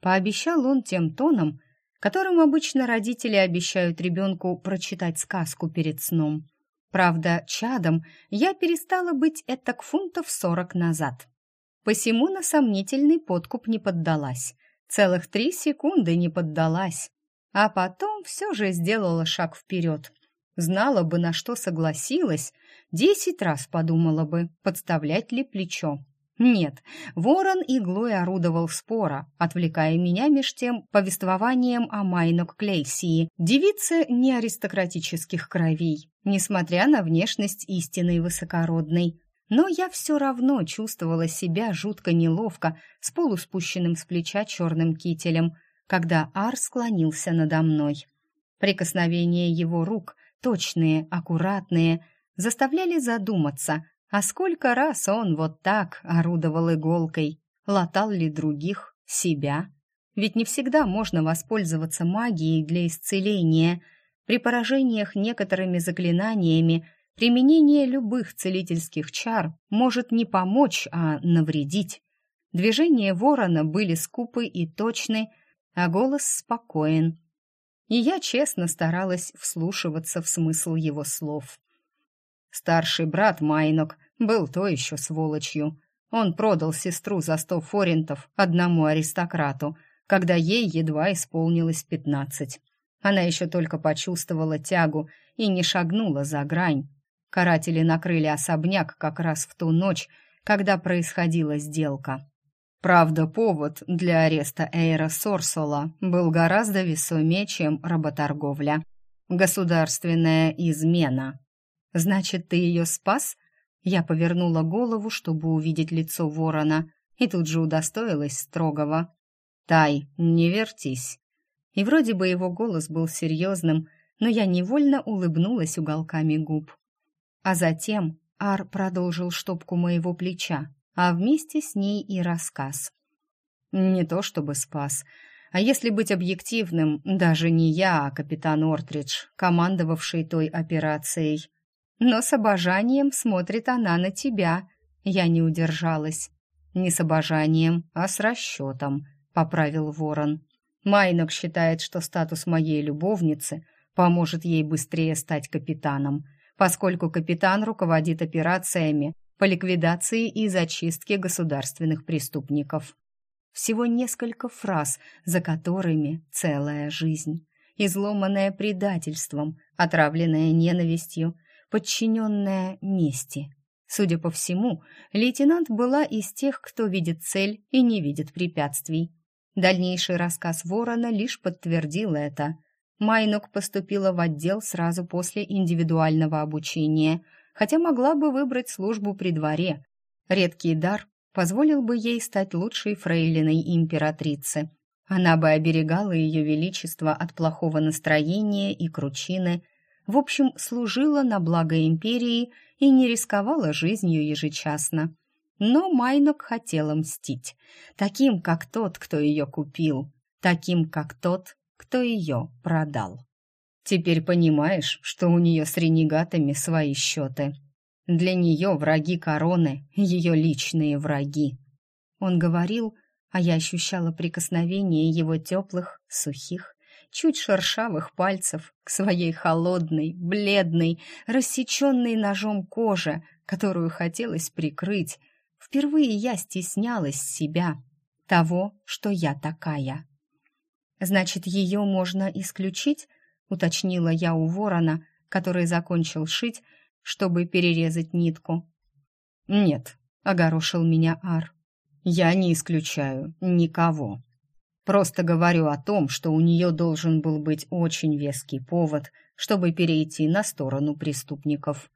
Пообещал он тем тоном, которым обычно родители обещают ребенку прочитать сказку перед сном. Правда, чадом я перестала быть этак фунтов сорок назад. Посему на сомнительный подкуп не поддалась. Целых три секунды не поддалась. А потом все же сделала шаг вперед. Знала бы, на что согласилась, десять раз подумала бы, подставлять ли плечо. Нет, ворон иглой орудовал спора, отвлекая меня меж тем повествованием о Майнок Клейсии, девице не аристократических кровей, несмотря на внешность истинной высокородной. Но я все равно чувствовала себя жутко неловко с полуспущенным с плеча черным кителем, когда Ар склонился надо мной. Прикосновения его рук, точные, аккуратные, заставляли задуматься — а сколько раз он вот так орудовал иголкой, латал ли других, себя? Ведь не всегда можно воспользоваться магией для исцеления. При поражениях некоторыми заклинаниями применение любых целительских чар может не помочь, а навредить. Движения ворона были скупы и точны, а голос спокоен. И я честно старалась вслушиваться в смысл его слов. Старший брат Майнок был то еще сволочью. Он продал сестру за сто форинтов одному аристократу, когда ей едва исполнилось пятнадцать. Она еще только почувствовала тягу и не шагнула за грань. Каратели накрыли особняк как раз в ту ночь, когда происходила сделка. Правда, повод для ареста Эйра Сорсола был гораздо весомее, чем работорговля. Государственная измена. «Значит, ты ее спас?» Я повернула голову, чтобы увидеть лицо ворона, и тут же удостоилась строгого. «Тай, не вертись!» И вроде бы его голос был серьезным, но я невольно улыбнулась уголками губ. А затем Ар продолжил штопку моего плеча, а вместе с ней и рассказ. Не то чтобы спас, а если быть объективным, даже не я, а капитан Ортридж, командовавший той операцией но с обожанием смотрит она на тебя. Я не удержалась. Не с обожанием, а с расчетом, поправил ворон. Майнок считает, что статус моей любовницы поможет ей быстрее стать капитаном, поскольку капитан руководит операциями по ликвидации и зачистке государственных преступников. Всего несколько фраз, за которыми целая жизнь. изломанная предательством, отравленная ненавистью, подчиненная мести. Судя по всему, лейтенант была из тех, кто видит цель и не видит препятствий. Дальнейший рассказ Ворона лишь подтвердил это. Майнок поступила в отдел сразу после индивидуального обучения, хотя могла бы выбрать службу при дворе. Редкий дар позволил бы ей стать лучшей фрейлиной императрицы. Она бы оберегала ее величество от плохого настроения и кручины, в общем, служила на благо империи и не рисковала жизнью ежечасно. Но Майнок хотела мстить, таким, как тот, кто ее купил, таким, как тот, кто ее продал. Теперь понимаешь, что у нее с ренегатами свои счеты. Для нее враги короны, ее личные враги. Он говорил, а я ощущала прикосновение его теплых, сухих, чуть шершавых пальцев к своей холодной, бледной, рассеченной ножом коже, которую хотелось прикрыть. Впервые я стеснялась себя, того, что я такая. «Значит, ее можно исключить?» — уточнила я у ворона, который закончил шить, чтобы перерезать нитку. «Нет», — огорошил меня Ар. «Я не исключаю никого. Просто говорю о том, что у нее должен был быть очень веский повод, чтобы перейти на сторону преступников.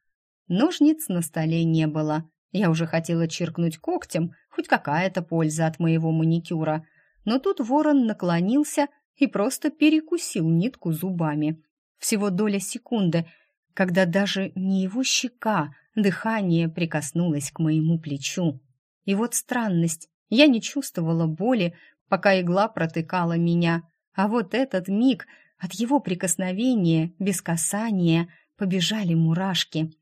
Ножниц на столе не было. Я уже хотела чиркнуть когтем, хоть какая-то польза от моего маникюра. Но тут ворон наклонился и просто перекусил нитку зубами. Всего доля секунды — когда даже не его щека, дыхание прикоснулось к моему плечу. И вот странность, я не чувствовала боли, пока игла протыкала меня, а вот этот миг от его прикосновения, без касания, побежали мурашки.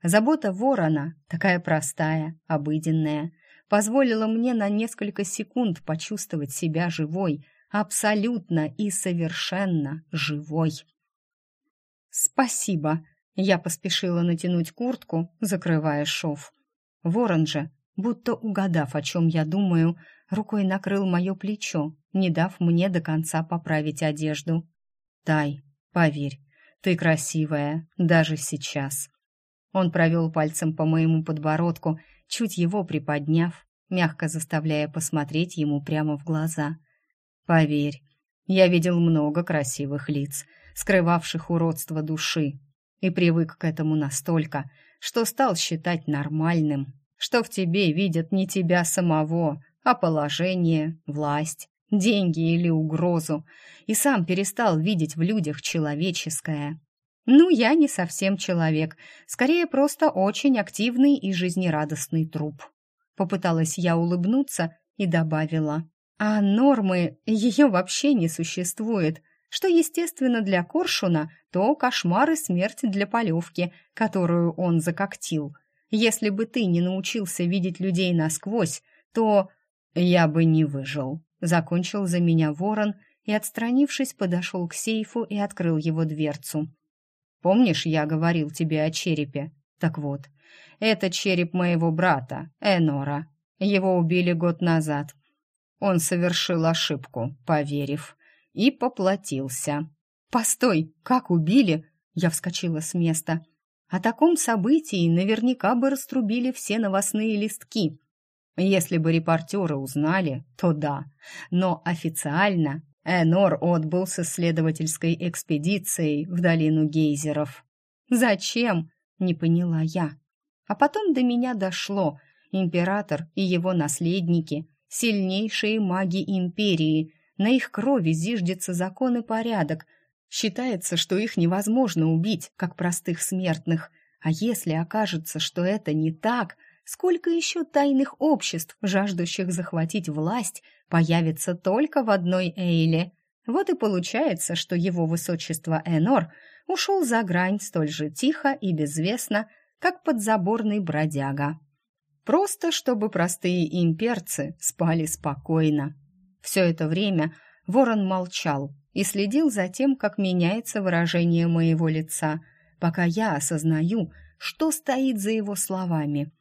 Забота ворона, такая простая, обыденная, позволила мне на несколько секунд почувствовать себя живой, абсолютно и совершенно живой. «Спасибо», я поспешила натянуть куртку, закрывая шов. Ворон же, будто угадав, о чем я думаю, рукой накрыл мое плечо, не дав мне до конца поправить одежду. «Тай, поверь, ты красивая, даже сейчас». Он провел пальцем по моему подбородку, чуть его приподняв, мягко заставляя посмотреть ему прямо в глаза. «Поверь, я видел много красивых лиц, скрывавших уродство души, и привык к этому настолько, что стал считать нормальным, что в тебе видят не тебя самого, а положение, власть, деньги или угрозу, и сам перестал видеть в людях человеческое. Ну, я не совсем человек, скорее просто очень активный и жизнерадостный труп. Попыталась я улыбнуться и добавила. А нормы ее вообще не существует, что, естественно, для Коршуна то кошмар и смерть для Полевки, которую он закоктил. Если бы ты не научился видеть людей насквозь, то я бы не выжил. Закончил за меня ворон и, отстранившись, подошел к сейфу и открыл его дверцу. Помнишь, я говорил тебе о черепе? Так вот, это череп моего брата, Энора. Его убили год назад. Он совершил ошибку, поверив и поплатился. «Постой, как убили?» Я вскочила с места. О таком событии наверняка бы раструбили все новостные листки. Если бы репортеры узнали, то да. Но официально Энор отбыл с исследовательской экспедицией в долину гейзеров. «Зачем?» — не поняла я. А потом до меня дошло. Император и его наследники — сильнейшие маги империи, на их крови зиждется закон и порядок. Считается, что их невозможно убить, как простых смертных. А если окажется, что это не так, сколько еще тайных обществ, жаждущих захватить власть, появится только в одной Эйле? Вот и получается, что его высочество Энор ушел за грань столь же тихо и безвестно, как подзаборный бродяга. Просто чтобы простые имперцы спали спокойно. Все это время ворон молчал и следил за тем, как меняется выражение моего лица, пока я осознаю, что стоит за его словами.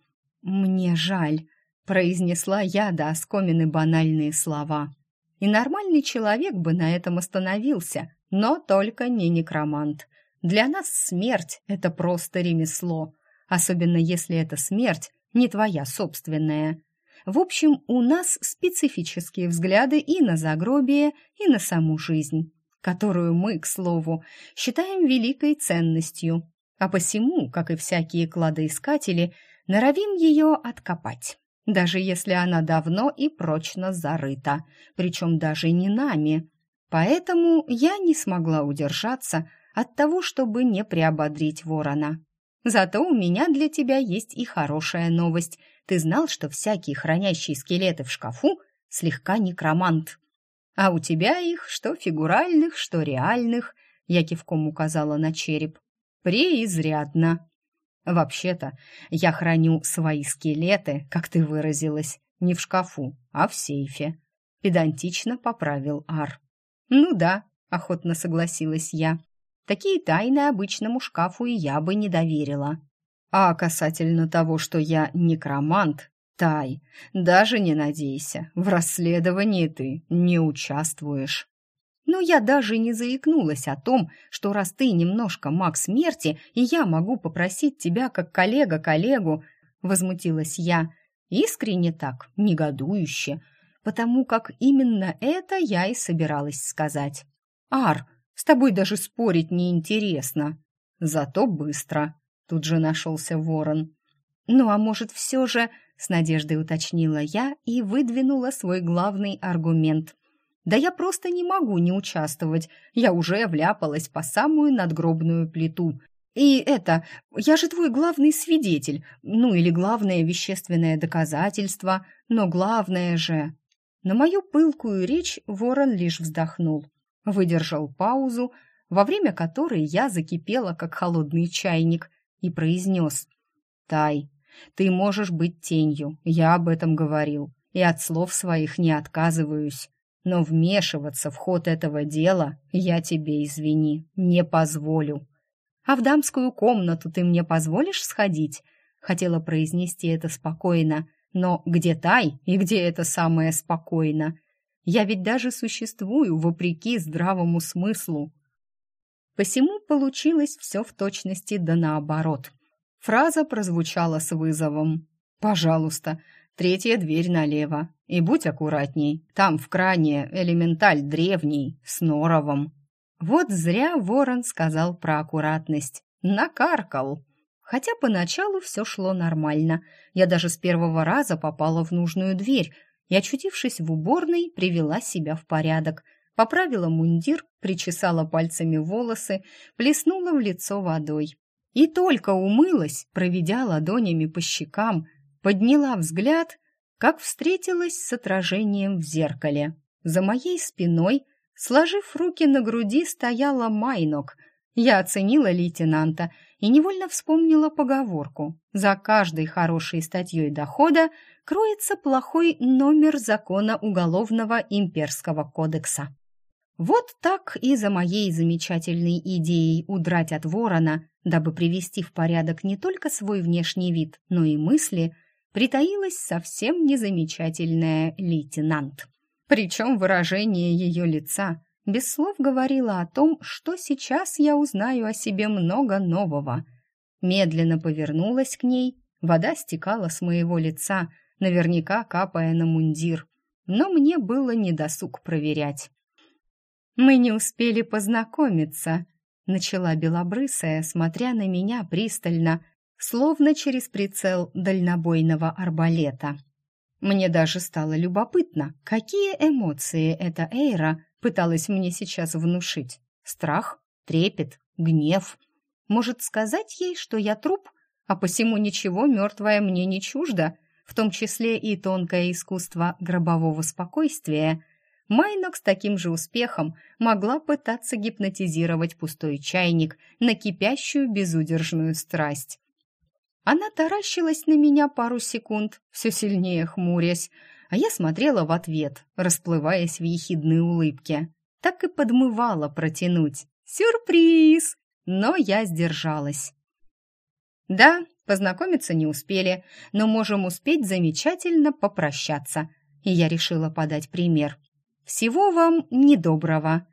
«Мне жаль», — произнесла я до оскомины банальные слова. И нормальный человек бы на этом остановился, но только не некромант. Для нас смерть — это просто ремесло, особенно если эта смерть не твоя собственная. В общем, у нас специфические взгляды и на загробие, и на саму жизнь, которую мы, к слову, считаем великой ценностью, а посему, как и всякие кладоискатели, норовим ее откопать, даже если она давно и прочно зарыта, причем даже не нами. Поэтому я не смогла удержаться от того, чтобы не приободрить ворона. Зато у меня для тебя есть и хорошая новость — ты знал, что всякий, хранящий скелеты в шкафу, слегка некромант? А у тебя их что фигуральных, что реальных, я кивком указала на череп. Преизрядно. Вообще-то, я храню свои скелеты, как ты выразилась, не в шкафу, а в сейфе. Педантично поправил Ар. Ну да, охотно согласилась я. Такие тайны обычному шкафу и я бы не доверила. А касательно того, что я некромант, Тай, даже не надейся, в расследовании ты не участвуешь. Но я даже не заикнулась о том, что раз ты немножко маг смерти, и я могу попросить тебя как коллега коллегу, возмутилась я, искренне так, негодующе, потому как именно это я и собиралась сказать. Ар, с тобой даже спорить неинтересно, зато быстро. Тут же нашелся ворон. «Ну, а может, все же...» — с надеждой уточнила я и выдвинула свой главный аргумент. «Да я просто не могу не участвовать. Я уже вляпалась по самую надгробную плиту. И это, я же твой главный свидетель, ну или главное вещественное доказательство, но главное же...» На мою пылкую речь ворон лишь вздохнул, выдержал паузу, во время которой я закипела, как холодный чайник, и произнес «Тай, ты можешь быть тенью, я об этом говорил, и от слов своих не отказываюсь, но вмешиваться в ход этого дела я тебе, извини, не позволю». «А в дамскую комнату ты мне позволишь сходить?» Хотела произнести это спокойно, но где Тай и где это самое спокойно? Я ведь даже существую вопреки здравому смыслу. Посему получилось все в точности да наоборот. Фраза прозвучала с вызовом. «Пожалуйста, третья дверь налево. И будь аккуратней, там в кране элементаль древний, с норовом». Вот зря ворон сказал про аккуратность. Накаркал. Хотя поначалу все шло нормально. Я даже с первого раза попала в нужную дверь и, очутившись в уборной, привела себя в порядок – поправила мундир, причесала пальцами волосы, плеснула в лицо водой. И только умылась, проведя ладонями по щекам, подняла взгляд, как встретилась с отражением в зеркале. За моей спиной, сложив руки на груди, стояла Майнок. Я оценила лейтенанта и невольно вспомнила поговорку. За каждой хорошей статьей дохода кроется плохой номер закона Уголовного имперского кодекса. Вот так и за моей замечательной идеей удрать от ворона, дабы привести в порядок не только свой внешний вид, но и мысли, притаилась совсем незамечательная лейтенант. Причем выражение ее лица без слов говорило о том, что сейчас я узнаю о себе много нового. Медленно повернулась к ней, вода стекала с моего лица, наверняка капая на мундир, но мне было недосуг проверять. «Мы не успели познакомиться», — начала белобрысая, смотря на меня пристально, словно через прицел дальнобойного арбалета. Мне даже стало любопытно, какие эмоции эта Эйра пыталась мне сейчас внушить. Страх, трепет, гнев. Может сказать ей, что я труп, а посему ничего мертвое мне не чуждо, в том числе и тонкое искусство гробового спокойствия — Майнок с таким же успехом могла пытаться гипнотизировать пустой чайник на кипящую безудержную страсть. Она таращилась на меня пару секунд, все сильнее хмурясь, а я смотрела в ответ, расплываясь в ехидной улыбке. Так и подмывала протянуть. «Сюрприз!» Но я сдержалась. «Да, познакомиться не успели, но можем успеть замечательно попрощаться». И я решила подать пример. Всего вам недоброго.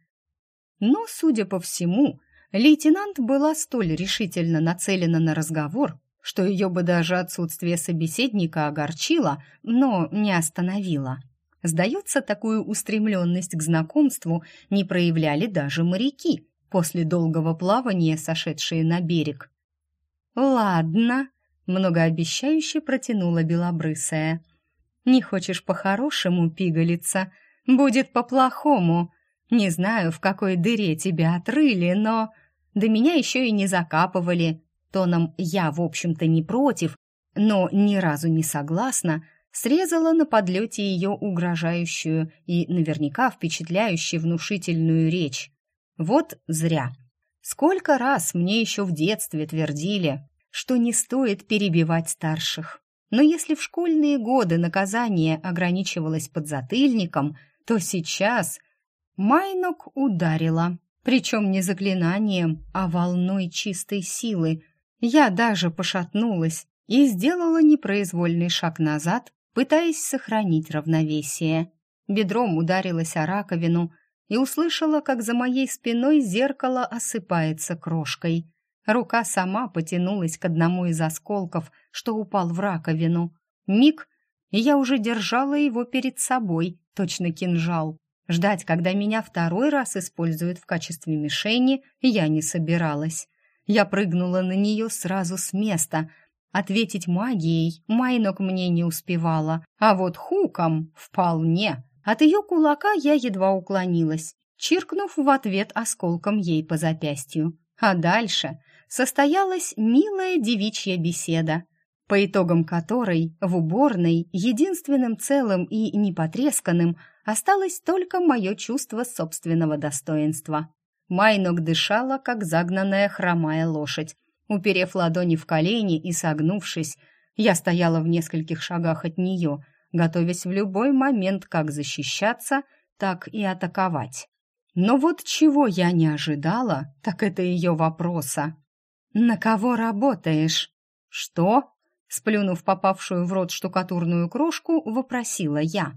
Но, судя по всему, лейтенант была столь решительно нацелена на разговор, что ее бы даже отсутствие собеседника огорчило, но не остановило. Сдается, такую устремленность к знакомству не проявляли даже моряки, после долгого плавания сошедшие на берег. «Ладно», — многообещающе протянула белобрысая. «Не хочешь по-хорошему пигалиться? Будет по-плохому. Не знаю, в какой дыре тебя отрыли, но...» «Да меня еще и не закапывали. Тоном «я, в общем-то, не против», но ни разу не согласна, срезала на подлете ее угрожающую и наверняка впечатляющую внушительную речь. Вот зря. Сколько раз мне еще в детстве твердили, что не стоит перебивать старших. Но если в школьные годы наказание ограничивалось подзатыльником, то сейчас Майнок ударила, причем не заклинанием, а волной чистой силы. Я даже пошатнулась и сделала непроизвольный шаг назад, пытаясь сохранить равновесие. Бедром ударилась о раковину и услышала, как за моей спиной зеркало осыпается крошкой. Рука сама потянулась к одному из осколков, что упал в раковину. Миг, и я уже держала его перед собой, точно кинжал. Ждать, когда меня второй раз используют в качестве мишени, я не собиралась. Я прыгнула на нее сразу с места — Ответить магией Майнок мне не успевала, а вот хуком вполне. От ее кулака я едва уклонилась, чиркнув в ответ осколком ей по запястью. А дальше состоялась милая девичья беседа, по итогам которой в уборной единственным целым и непотресканным осталось только мое чувство собственного достоинства. Майнок дышала, как загнанная хромая лошадь, Уперев ладони в колени и согнувшись, я стояла в нескольких шагах от нее, готовясь в любой момент как защищаться, так и атаковать. Но вот чего я не ожидала, так это ее вопроса. «На кого работаешь?» «Что?» Сплюнув попавшую в рот штукатурную крошку, вопросила я.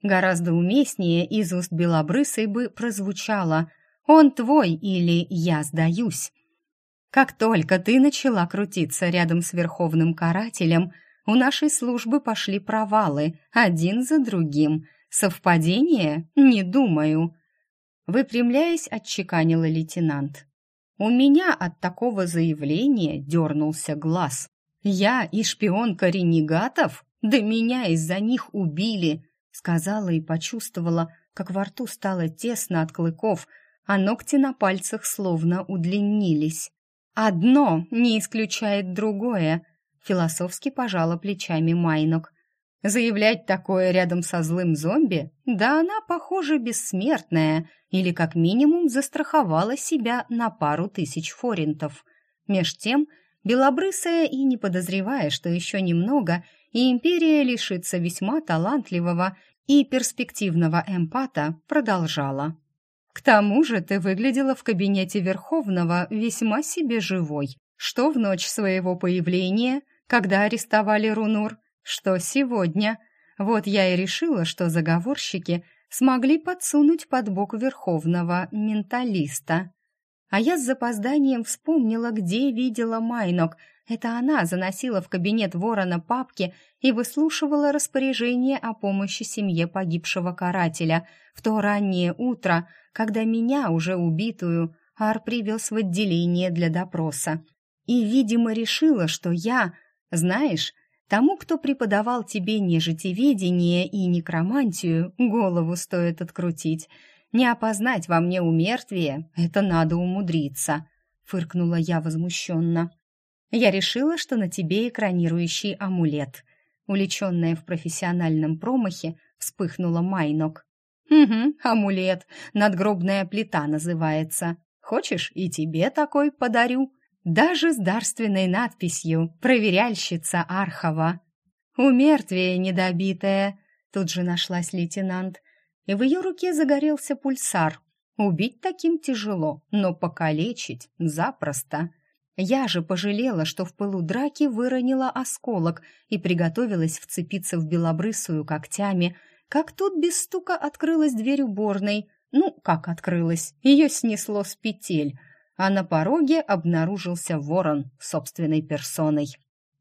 Гораздо уместнее из уст белобрысой бы прозвучало «Он твой» или «Я сдаюсь». Как только ты начала крутиться рядом с верховным карателем, у нашей службы пошли провалы, один за другим. Совпадение? Не думаю. Выпрямляясь, отчеканила лейтенант. У меня от такого заявления дернулся глаз. Я и шпионка ренегатов? Да меня из-за них убили, сказала и почувствовала, как во рту стало тесно от клыков, а ногти на пальцах словно удлинились. «Одно не исключает другое», — философски пожала плечами Майнок. «Заявлять такое рядом со злым зомби? Да она, похоже, бессмертная, или как минимум застраховала себя на пару тысяч форинтов. Меж тем, белобрысая и не подозревая, что еще немного, и империя лишится весьма талантливого и перспективного эмпата, продолжала. К тому же ты выглядела в кабинете Верховного весьма себе живой. Что в ночь своего появления, когда арестовали Рунур, что сегодня. Вот я и решила, что заговорщики смогли подсунуть под бок Верховного менталиста. А я с запозданием вспомнила, где видела Майнок. Это она заносила в кабинет ворона папки и выслушивала распоряжение о помощи семье погибшего карателя в то раннее утро, когда меня, уже убитую, Ар привез в отделение для допроса. И, видимо, решила, что я, знаешь, тому, кто преподавал тебе нежитеведение и некромантию, голову стоит открутить. Не опознать во мне умертвие — это надо умудриться, — фыркнула я возмущенно. Я решила, что на тебе экранирующий амулет. Уличенная в профессиональном промахе, вспыхнула Майнок. «Угу, амулет. Надгробная плита называется. Хочешь, и тебе такой подарю?» Даже с дарственной надписью «Проверяльщица Архова». «Умертвие недобитое», — тут же нашлась лейтенант. И в ее руке загорелся пульсар. Убить таким тяжело, но покалечить запросто. Я же пожалела, что в пылу драки выронила осколок и приготовилась вцепиться в белобрысую когтями — как тут без стука открылась дверь уборной, Ну, как открылась? Ее снесло с петель, а на пороге обнаружился ворон собственной персоной.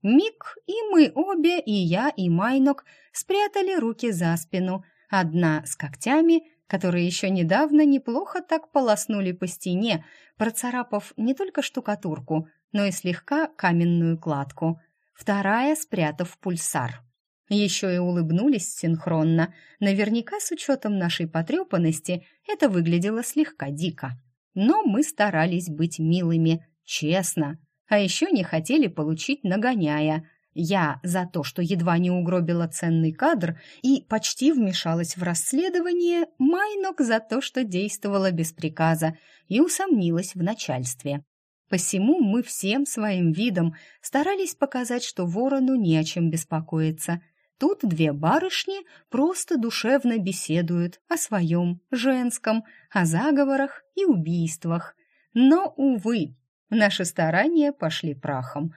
Миг, и мы обе, и я, и Майнок, спрятали руки за спину, одна с когтями, которые еще недавно неплохо так полоснули по стене, процарапав не только штукатурку, но и слегка каменную кладку, вторая спрятав пульсар. Еще и улыбнулись синхронно. Наверняка с учетом нашей потрепанности это выглядело слегка дико. Но мы старались быть милыми, честно. А еще не хотели получить нагоняя. Я за то, что едва не угробила ценный кадр и почти вмешалась в расследование, Майнок за то, что действовала без приказа и усомнилась в начальстве. Посему мы всем своим видом старались показать, что ворону не о чем беспокоиться. Тут две барышни просто душевно беседуют о своем, женском, о заговорах и убийствах. Но, увы, наши старания пошли прахом.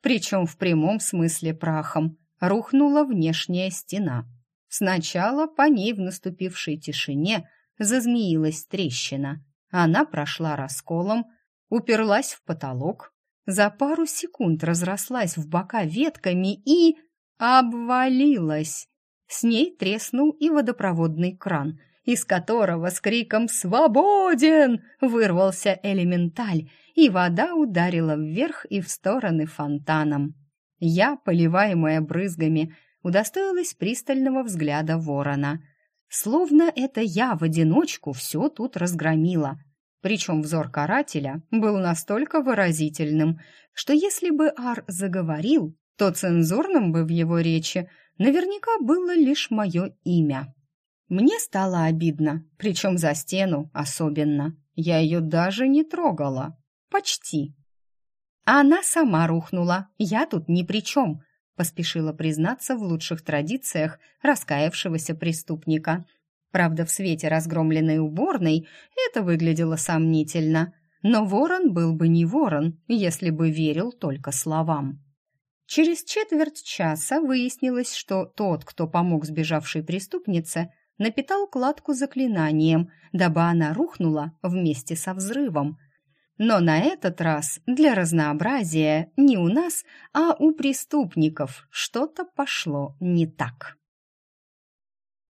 Причем в прямом смысле прахом. Рухнула внешняя стена. Сначала по ней в наступившей тишине зазмеилась трещина. Она прошла расколом, уперлась в потолок, за пару секунд разрослась в бока ветками и... обвалилась. С ней треснул и водопроводный кран, из которого с криком «Свободен!» вырвался элементаль, и вода ударила вверх и в стороны фонтаном. Я, поливаемая брызгами, удостоилась пристального взгляда ворона. Словно это я в одиночку все тут разгромила, причем взор карателя был настолько выразительным, что если бы Ар заговорил, то цензурным бы в его речи наверняка было лишь мое имя. Мне стало обидно, причем за стену особенно. Я ее даже не трогала. Почти. А она сама рухнула. Я тут ни при чем, поспешила признаться в лучших традициях раскаявшегося преступника – Правда, в свете разгромленной уборной это выглядело сомнительно. Но ворон был бы не ворон, если бы верил только словам. Через четверть часа выяснилось, что тот, кто помог сбежавшей преступнице, напитал кладку заклинанием, дабы она рухнула вместе со взрывом. Но на этот раз, для разнообразия, не у нас, а у преступников что-то пошло не так.